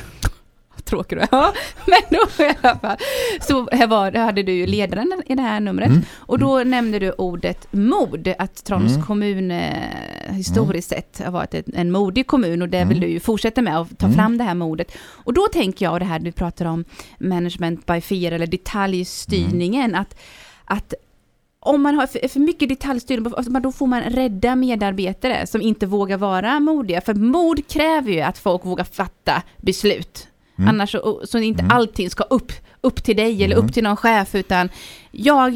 Tråkig du är. Ja, men då i alla fall. Så här var, hade du ju ledaren i det här numret. Mm. Och då nämnde du ordet mod, att Tranås Mm. kommun eh, historiskt sett har varit ett, en modig kommun och det vill Mm. du ju fortsätta med att ta Mm. fram det här modet. Och då tänker jag, och det här du pratar om management by fear eller detaljstyrningen, Mm. att, att om man har för, för mycket detaljstyrning, då får man rädda medarbetare som inte vågar vara modiga. För mod kräver ju att folk vågar fatta beslut. Mm. Annars så, så inte Mm. allting ska upp, upp till dig eller Mm. upp till någon chef, utan jag,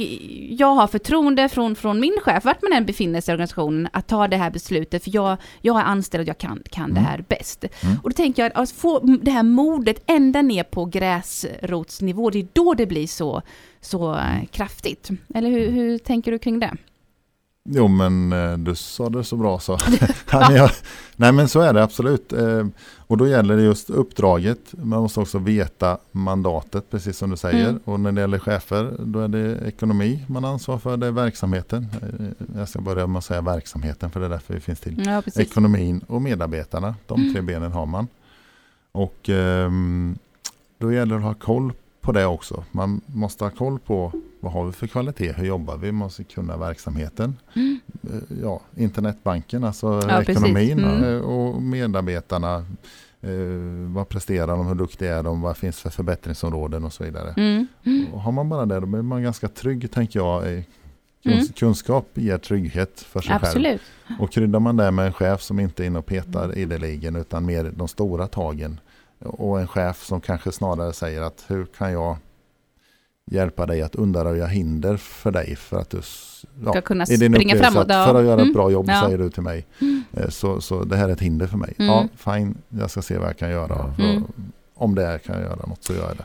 jag har förtroende från, från min chef, vart man än befinner sig i organisationen, att ta det här beslutet, för jag, jag är anställd och jag kan, kan det Mm. här bäst. Mm. Och då tänker jag, att alltså, få det här modet ända ner på gräsrotsnivå, det är då det blir så, så eh, kraftigt. Eller hur, hur tänker du kring det? Jo men eh, du sa det så bra så. nej men så är det absolut. Eh, Och då gäller det just uppdraget. Man måste också veta mandatet precis som du säger. Mm. Och när det gäller chefer då är det ekonomi man har ansvar för. Det är verksamheten. Eh, Jag ska börja med att säga verksamheten för det är därför vi finns till. Ja. Ekonomin och medarbetarna. De Mm. tre benen har man. Och ehm, då gäller det att ha koll på det också. Man måste ha koll på vad har vi för kvalitet, hur jobbar vi, man måste kunna verksamheten. Mm. Eh, Ja, internetbanken, alltså Ja, ekonomin Mm. eh, och medarbetarna. Eh, vad presterar de, hur duktiga är de, vad finns för förbättringsområden och så vidare. Mm. Mm. Och har man bara det då blir man ganska trygg tänker jag. Mm. Kunskap ger trygghet för sig själv. Absolut. Och kryddar man det med en chef som inte är inne och petar ideligen utan mer de stora tagen. Och en chef som kanske snarare säger att hur kan jag hjälpa dig att undanröja hinder för dig för att du ja, Ska kunna springa framåt. för att göra Mm. ett bra jobb Ja. säger du till mig. Mm. Eh, Så, så det här är ett hinder för mig. Mm. Ja, fine, jag ska se vad jag kan göra. För, Mm. Om det är kan jag göra något så gör jag det.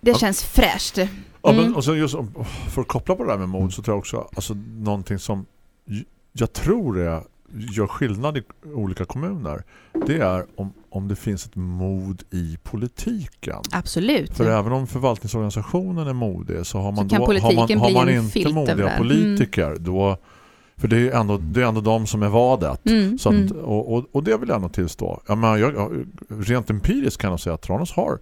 Det känns fräscht. Ja, men, Mm. och så just, om- för att koppla på det där med mod så tror jag också alltså, någonting som jag tror är, gör skillnad i olika kommuner det är om, om det finns ett mod i politiken. Absolut. För även om förvaltningsorganisationen är modig så har man, kan då, har man, har man inte modiga. Mm. politiker då, för det är ändå, det är ändå de som är vadet. Mm. Så att, mm. och, och, och det vill jag nog tillstå. Ja, men jag, rent empiriskt kan jag säga att Tranås har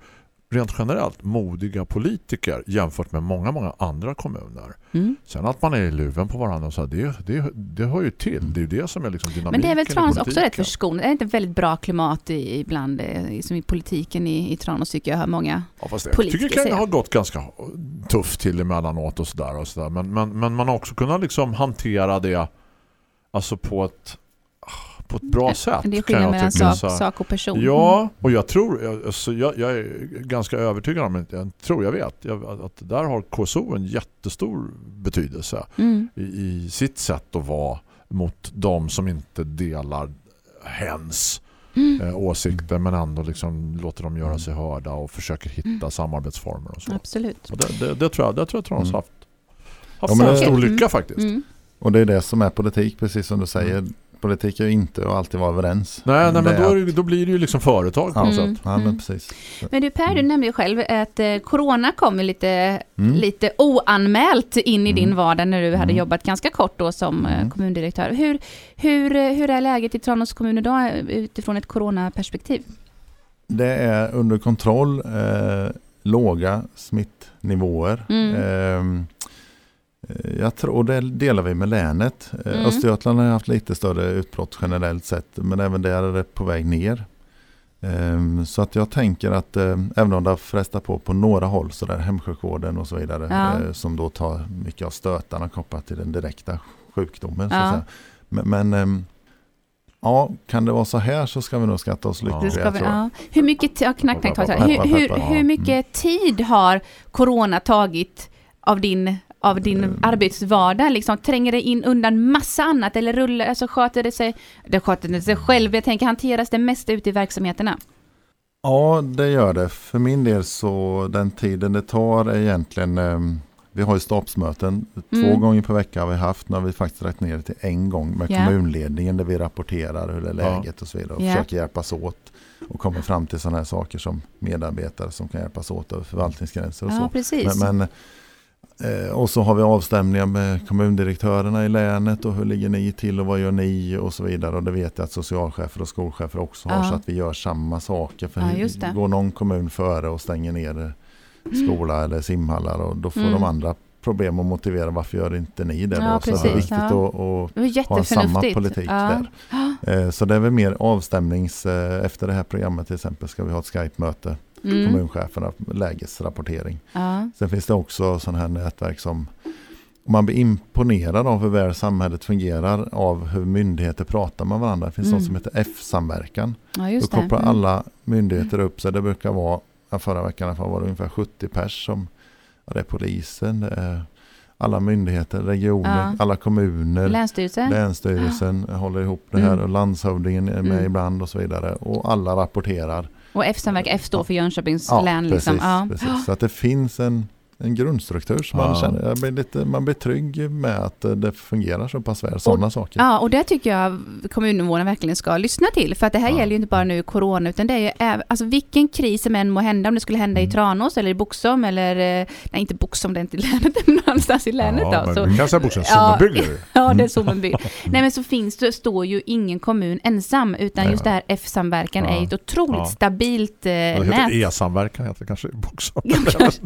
rent generellt modiga politiker jämfört med många, många andra kommuner. Mm. Sen att man är i luven på varandra och så, här, det, det, det hör ju till. Det är ju det som är liksom dynamiken Men det är väl Tranås också rätt förskonat? Det är inte ett väldigt bra klimat i, ibland eh, som i politiken i, i Tranås tycker jag hör många. Ja, fast det, jag politiker tycker det kan ha gått ganska tufft till emellanåt och sådär. Och så. Men, men, men man har också kunnat liksom hantera det alltså på ett, på ett bra sätt. Det är skillnad mellan tycka. sak, sak och person. Ja, och jag tror, jag- alltså jag, jag är ganska övertygad om, jag tror jag vet, jag, att där har KSO en jättestor betydelse Mm. i, i sitt sätt att vara mot de som inte delar hens Mm. eh, åsikter men ändå liksom låter dem göra sig hörda och försöker hitta samarbetsformer och så. Absolut. Och det, det, det tror jag, det tror jag Tranås Mm. haft, haft Ja, men en stor Mm. lycka faktiskt. Mm. Och det är det som är politik precis som du säger. Politik är ju inte att alltid vara överens. Nej, nej men då, är att- då blir det ju liksom företag på något Mm. sätt. Ja, men Mm. precis. Men du Per, du Mm. nämnde ju själv att eh, Corona kom lite, Mm. lite oanmält in i din Mm. vardag när du hade Mm. jobbat ganska kort då som eh, Mm. kommundirektör. Hur, hur, eh, hur är läget i Tranås kommun idag utifrån ett coronaperspektiv? Det är under kontroll, eh, låga smittnivåer. Eh, jag tror, det delar vi med länet. Eh, Mm. Östergötland har haft lite större utbrott generellt sett, men även där är det på väg ner. Ehm, så att jag tänker att eh, även om det har frestat på på några håll så där hemsjukvården och så vidare Ja. eh, som då tar mycket av stötarna kopplat till den direkta sjukdomen. Ja. Men, men ehm, ja, kan det vara så här så ska vi nog skatta oss lyckliga. Det ska vi, tror jag. ja. Hur mycket, ti- ja, knack, knack, knack, Peppar, hur, peppar, hur, peppar. hur mycket tid har corona tagit av din, av din Mm. arbetsvardag? Liksom, tränger det in undan massa annat eller rullar, alltså sköter det sig, det sköter det sig själv, jag tänker hanteras det mesta ute i verksamheterna? Ja, det gör det. För min del så den tiden det tar är egentligen ehm, vi har ju stabsmöten. Två Mm. gånger per vecka har vi haft. Nu har vi faktiskt räknat ner det till en gång med Ja. kommunledningen där vi rapporterar hur det är Ja. läget och så vidare. Och Ja. försöker hjälpas åt. Och kommer fram till sådana här saker som medarbetare som kan hjälpas åt över förvaltningsgränser och Ja, så. precis. Men, men, eh, och så har vi avstämningar med kommundirektörerna i länet och hur ligger ni till och vad gör ni och så vidare. Och det vet jag att socialchefer och skolchefer också har Ja. så att vi gör samma saker. För Ja, går någon kommun före och stänger ner eh, skola eller simhallar och då får Mm. de andra problem att motivera varför gör inte ni det Ja, då? Så det är precis, viktigt att, att ha samma politik där. Eh, Så det är väl mer avstämnings, eh, efter det här programmet till exempel ska vi ha ett Skype-möte, Mm. kommuncheferna, lägesrapportering. Ja. Sen finns det också sådana här nätverk som om man blir imponerad av hur väl samhället fungerar av hur myndigheter pratar med varandra. Det finns Mm. något som heter F-samverkan. ja, Då kopplar Mm. alla myndigheter upp sig. Det brukar vara, ja, förra veckan i alla fall var det ungefär 70 pers som, ja, det är polisen, det är alla myndigheter, regioner, Ja. alla kommuner. Länsstyrelsen? Länsstyrelsen håller ihop det här Mm. och landshövdingen är med Mm. ibland och så vidare. Och alla rapporterar. Och F-samverk, F står för Jönköpings Ja, län. Liksom. precis, Ja. precis. Så att det finns en, en grundstruktur som man Ja. känner. Jag blir lite, man blir trygg med att eh, det fungerar så pass väl. Sådana saker. Ja, och det tycker jag kommuninvånarna verkligen ska lyssna till. För att det här Ja. gäller ju inte bara nu i corona, utan det är ju alltså vilken kris som än må hända, om det skulle hända i Mm. Tranås eller i Boxholm eller, eh, nej inte Boxholm, det är inte i länet, men någonstans i länet ja, då. men Så, vi kan säga Boxholm, Ja. Det. ja, det är så man vill. Nej men så finns det, står ju ingen kommun ensam, utan Nej, just det här F-samverkan Ja. är ju ett otroligt Ja. stabilt eh, Det nät. E-samverkan heter det kanske i Boxholm.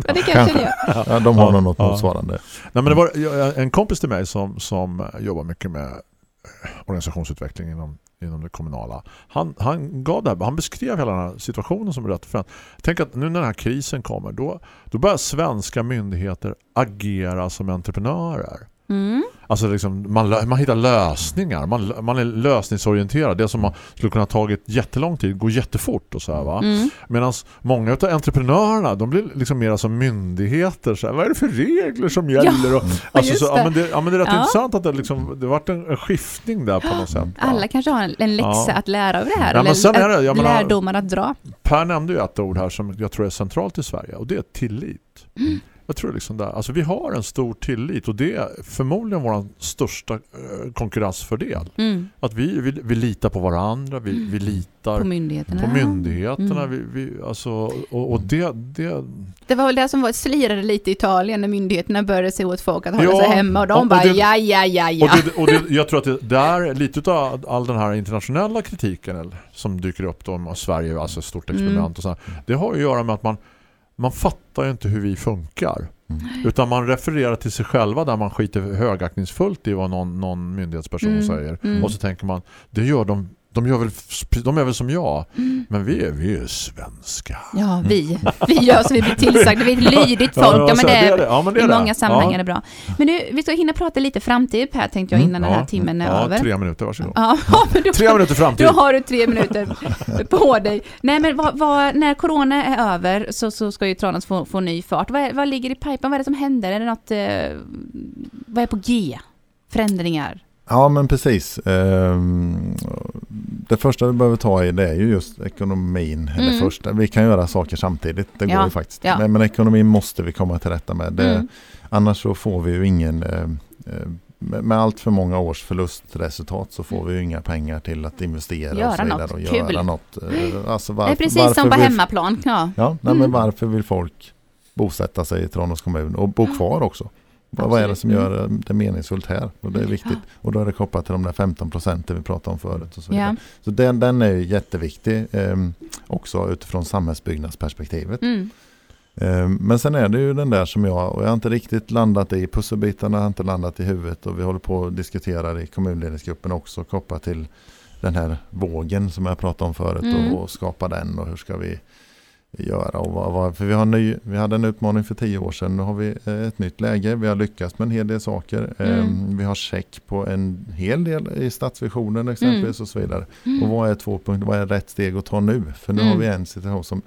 Ja, det kanske det gör. Ja, de har Ja. något Ja. motsvarande. Nej, men det var en kompis till mig som, som jobbar mycket med eh, organisationsutveckling inom, inom det kommunala. Han, han, gav det här, han beskrev hela den här situationen som för en. Tänk att nu när den här krisen kommer, då, då börjar svenska myndigheter agera som entreprenörer. Mm. Alltså liksom, man, man hittar lösningar. Man, man är lösningsorienterad. Det som man skulle kunna ha tagit jättelång tid går jättefort och så här, va. Mm. Medan många av entreprenörerna de blir liksom mer som myndigheter. Så här, vad är det för regler som gäller? Och, alltså, så, ja, det. men det, ja, men det är rätt Ja. intressant att det, liksom, det varit en, en skiftning där på något sätt. va. Alla kanske har en, läxa Ja. att lära av det här, Ja, men sen är det- jag menar- lärdomar att dra. Per nämnde ju ett ord här som jag tror är centralt i Sverige och det är tillit. Mm. Jag tror liksom där. Alltså vi har en stor tillit och det är förmodligen vår största eh, konkurrensfördel. Mm. Att vi, vi, vi litar på varandra, vi, vi litar På myndigheterna. på myndigheterna. Mm. Vi, vi, alltså, och, och det, det, Det var väl det som var slirade lite i Italien när myndigheterna började se åt folk att hålla Ja, sig hemma och de och- och bara det- ja, ja, ja, ja. Och, det, och det, jag tror att det där lite av all den här internationella kritiken som dyker upp då om Sverige alltså ett stort experiment Mm. och så här, det har att göra med att man man fattar ju inte hur vi funkar. Mm. Utan man refererar till sig själva där man skiter högaktningsfullt i vad någon, någon myndighetsperson Mm, säger. mm. Och så tänker man, det gör de, de, gör väl, de är väl som jag. Mm. Men vi är, vi är svenska. Ja, vi. Vi gör så vi blir tillsagda. Vi är ett lydigt folk. Ja, men det är, Ja, men det I är det. många sammanhang ja. är det bra. Men nu, vi ska hinna prata lite framtid här tänkte jag innan den här timmen är ja, över. tre minuter, varsågod. Ja, men då, Tre minuter framtid. då har du tre minuter på dig. Nej, men vad, vad, när corona är över så, så ska ju Tranås få, få ny fart. Vad, vad ligger i pipen? Vad är det som händer? Är det något... Eh, vad är på G? Förändringar? Ja men precis. Ehm, Det första vi behöver ta i det är ju just ekonomin. Eller Mm. första. Vi kan göra saker samtidigt. Det Ja, går ju faktiskt. ja. Men, men ekonomin måste vi komma till rätta med. Det, Mm. Annars så får vi ju ingen eh, eh, med allt för många års förlustresultat så får vi ju inga pengar till att investera Göra och så vidare. något och kul. göra något. Eh, Alltså Det varför, är precis som på hemmaplan. Ja. Ja, nej, Mm. men varför vill folk bosätta sig i Tranås kommun och bo kvar också? Vad, vad är det Absolut. som gör det meningsfullt här? Och det är viktigt. Och då är det kopplat till de där 15 procenten vi pratade om förut. Och så vidare. Ja. så den, den är jätteviktig eh, också utifrån samhällsbyggnadsperspektivet. Mm. Eh, men sen är det ju den där som jag, och jag har inte riktigt landat i, pusselbitarna har inte landat i huvudet och vi håller på och diskuterar i kommunledningsgruppen också kopplat till den här vågen som jag pratade om förut Mm. och, och skapa den och hur ska vi göra och vad, vad, för vi, har ny, vi hade en utmaning för tio år sedan, nu har vi eh, ett nytt läge, vi har lyckats med en hel del saker, Mm. Ehm, vi har check på en hel del i stadsvisionen exempelvis och så vidare. Mm. Och vad är två punkter, vad är rätt steg att ta nu? För nu Mm. har vi en situation som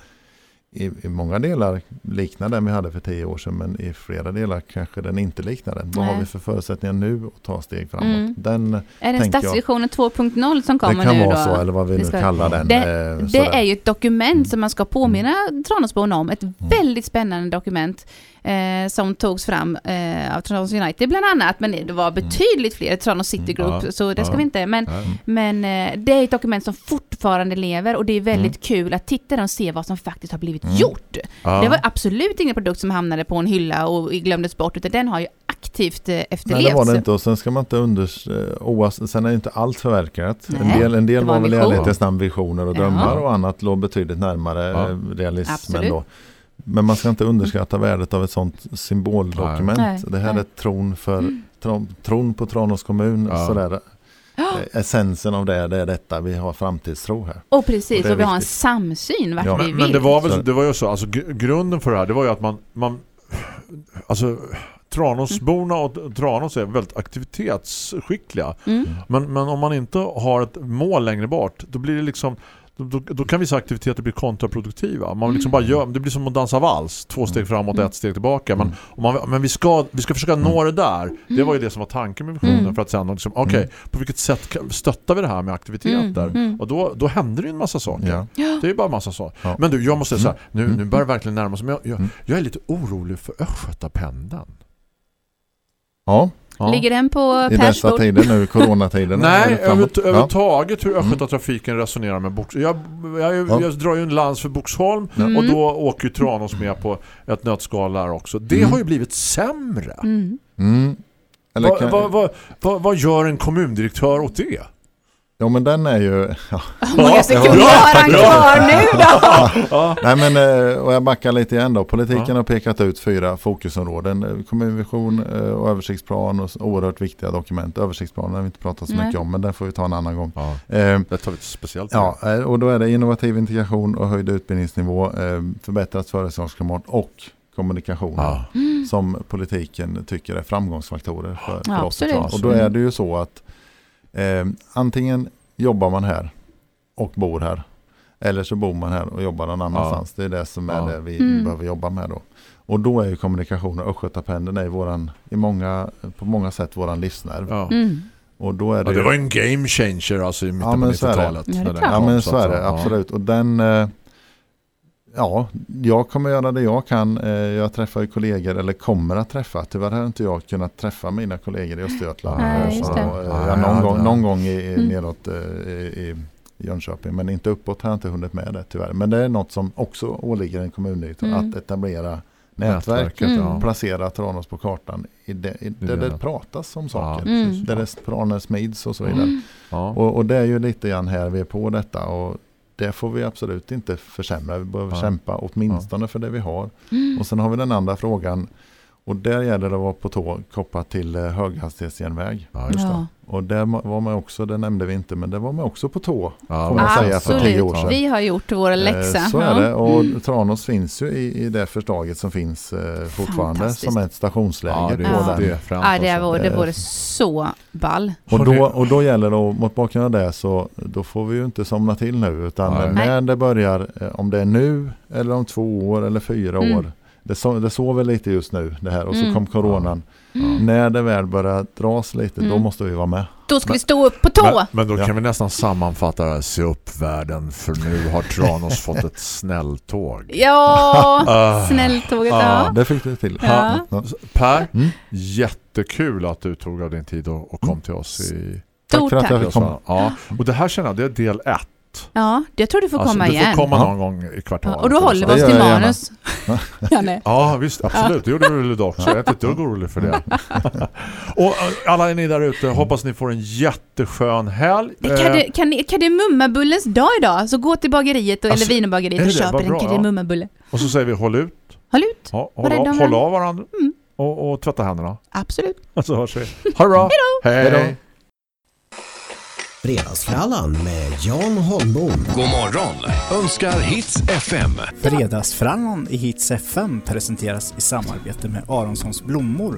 i, i många delar liknar den vi hade för tio år sedan men i flera delar kanske den inte liknar den. Vad Nej. har vi för förutsättningar nu att ta steg framåt? Mm. Den, Är det. Stadsvisionen 2.0 som det kommer kan nu vara då? så eller vad vi Det nu ska- kallar den. Det, eh, det är ju ett dokument som man ska påminna Tranåsborna om. Ett Mm. väldigt spännande dokument eh, som togs fram eh, av Tranås United bland annat. Men det var betydligt fler, Tranås City Group, Mm. Ja, så det ska ja. vi inte. Men, men eh, det är ett dokument som fortfarande lever och det är väldigt kul att titta där och se vad som faktiskt har blivit Mm. gjort. Ja. Det var absolut ingen produkt som hamnade på en hylla och glömdes bort, utan den har ju aktivt eh, efterlevts. Nej det var det inte och sen ska man inte unders... eh, oas- Sen är inte allt förverkligat. En del, en del var var väl i ärlighetens namn visioner och Ja. drömmar och annat låg betydligt närmare Ja. eh, realismen Absolut. då. Men man ska inte underskatta värdet av ett sånt symboldokument. Nej. Det här Nej. är tron, för, tron, tron på Tranås kommun. Ja. Sådär. Eh, Essensen av det, det är detta. Vi har framtidstro här. Och precis, Och och vi har en viktigt. samsyn vart Ja. vi Men, vill. men det var väl det var ju så alltså gr- grunden för det här det var ju att man man alltså Tranåsborna och Tranås är väldigt aktivitetsskickliga. Mm. Men, men om man inte har ett mål längre bort då blir det liksom då, då, kan vissa aktiviteter bli kontraproduktiva. Man liksom bara gör, det blir som att dansa vals. Två steg framåt, Mm. ett steg tillbaka. Men, Mm. man, men vi, ska, vi ska försöka nå det där. Det var ju det som var tanken med visionen. Mm. För att sen liksom, okej, Mm. på vilket sätt stöttar vi det här med aktiviteter? Mm. Mm. Och då, då händer det ju en massa saker. Ja. Det är ju bara en massa saker. Ja. Men du, jag måste säga, nu, Mm. nu börjar det verkligen närma sig. Jag, jag, Mm. jag är lite orolig för Östgötapendeln. Ja, Ja. Ligger den på i dessa bord? tider nu, coronatider. Nej, framåt. över, Ja. överhuvudtaget hur Östgötatrafiken resonerar med Box. Jag, jag, jag, Ja. drar ju en lans för Boxholm Mm. och då åker ju Tranås med på ett nötskal där också. Det Mm. har ju blivit sämre. Mm. Mm. Eller Vad kan, vad- vad- vad- vad gör en kommundirektör åt det? Ja men den är ju... Ja. Hur många sekunder Bra, har han kvar nu då? Nej men, eh, och jag backar lite igen då. Politiken Ja. har pekat ut fyra fokusområden. Eh, Kommunvision eh, och översiktsplan och oerhört viktiga dokument. Översiktsplanen har vi inte pratat så Nej. mycket om men den får vi ta en annan gång. Ja, Eh, det tar vi speciellt. Ja, och då är det innovativ integration och höjd utbildningsnivå, eh, förbättrat företagsklimat och kommunikation Ja. som politiken tycker är framgångsfaktorer för, för oss. Och då är det ju så att eh, antingen jobbar man här och bor här eller så bor man här och jobbar någon annanstans. Det är det som är Ja. det vi Mm. behöver jobba med då. Och då är ju kommunikation och Östgötapendeln är ju våran, i många, på många sätt våran livsnerv. Ja. Mm. Och då är det, Ja, det ju- var en game changer alltså i mitten Ja, på men så är det. 90-talet. Ja. Ja men så är det. Ja. absolut. Och den, eh, ja, jag kommer göra det jag kan. Eh, Jag träffar ju kollegor, eller kommer att träffa. Tyvärr har inte jag kunnat träffa mina kollegor i Östergötland. Nej, Eh, just så, det. eh, Ja, ja, någon, ja, gång, någon gång i, Mm. neråt eh, i, Jönköping. Men inte uppåt har jag inte hunnit med det tyvärr. Men det är något som också åligger en kommundirektör Mm. att etablera nätverk. Nätverket, Mm. ja. Placera Tranås på kartan i det, i, Det där är det pratas om saker. Mm. precis. Där det planer smids och så vidare. Mm. Ja. Och, och det är ju lite grann här vi är på detta och det får vi absolut inte försämra. Vi behöver Ja. kämpa åtminstone för det vi har. Mm. Och sen har vi den andra frågan och där gäller det att vara på tå kopplat till eh, höghastighetsjärnväg. Ja. Ja. Och där var man också, det nämnde vi inte, men det var man också på tå. Ja, Får man säga för tio år sedan. Vi har gjort vår läxa. Eh, Så är det och Tranås finns ju i, i det förslaget som finns eh, fortfarande som ett stationsläge Ja, det, Ja. det Ja, det vore, det vore så ball. Och då, och då gäller det, att- mot bakgrund av det så då får vi ju inte somna till nu utan Nej. när det börjar, om det är nu eller om två år eller fyra Mm. år. Det, so, det sover lite just nu det här och så Mm. kom coronan. Mm. När det väl börjar dras lite då Mm. måste vi vara med. Då ska vi stå upp på tå. Men, men då Ja. kan vi nästan sammanfatta det här. Se upp världen för nu har Tranås fått ett snälltåg. Ja, Ah. snälltåget. Ah. Ja. Det fick du till. Ja. Ja. Per, Mm. jättekul att du tog av din tid och, och kom Mm. till oss i Tack för att jag tack. fick komma. Ja, och det här känner jag, det är del ett. Ja, jag tror du får Alltså, komma du igen. får komma Ja. någon gång i kvartalet. Ja, och då håller vi oss till manus. Janne. Ja, visst, absolut. Det gjorde du väl idag också. Jag är inte ett dugg orolig för det. och äh, alla ni där ute, hoppas ni får en jätteskön helg. Det är Eh, Kardemummabullens dag idag, så gå till bageriet och, Alltså, eller wienerbageriet är och köp en ja. kardemummabulle. Och så säger vi håll ut. Håll ut, Ja, håll, av, håll varandra. av varandra. Mm. Och, och tvätta händerna. absolut. Så hörs vi. Ha det bra. Hej Hej då. Fredagsfrallan med Jan Holmbom. God morgon önskar Hits FM. Fredagsfrallan i Hits FM presenteras i samarbete med Aronsons blommor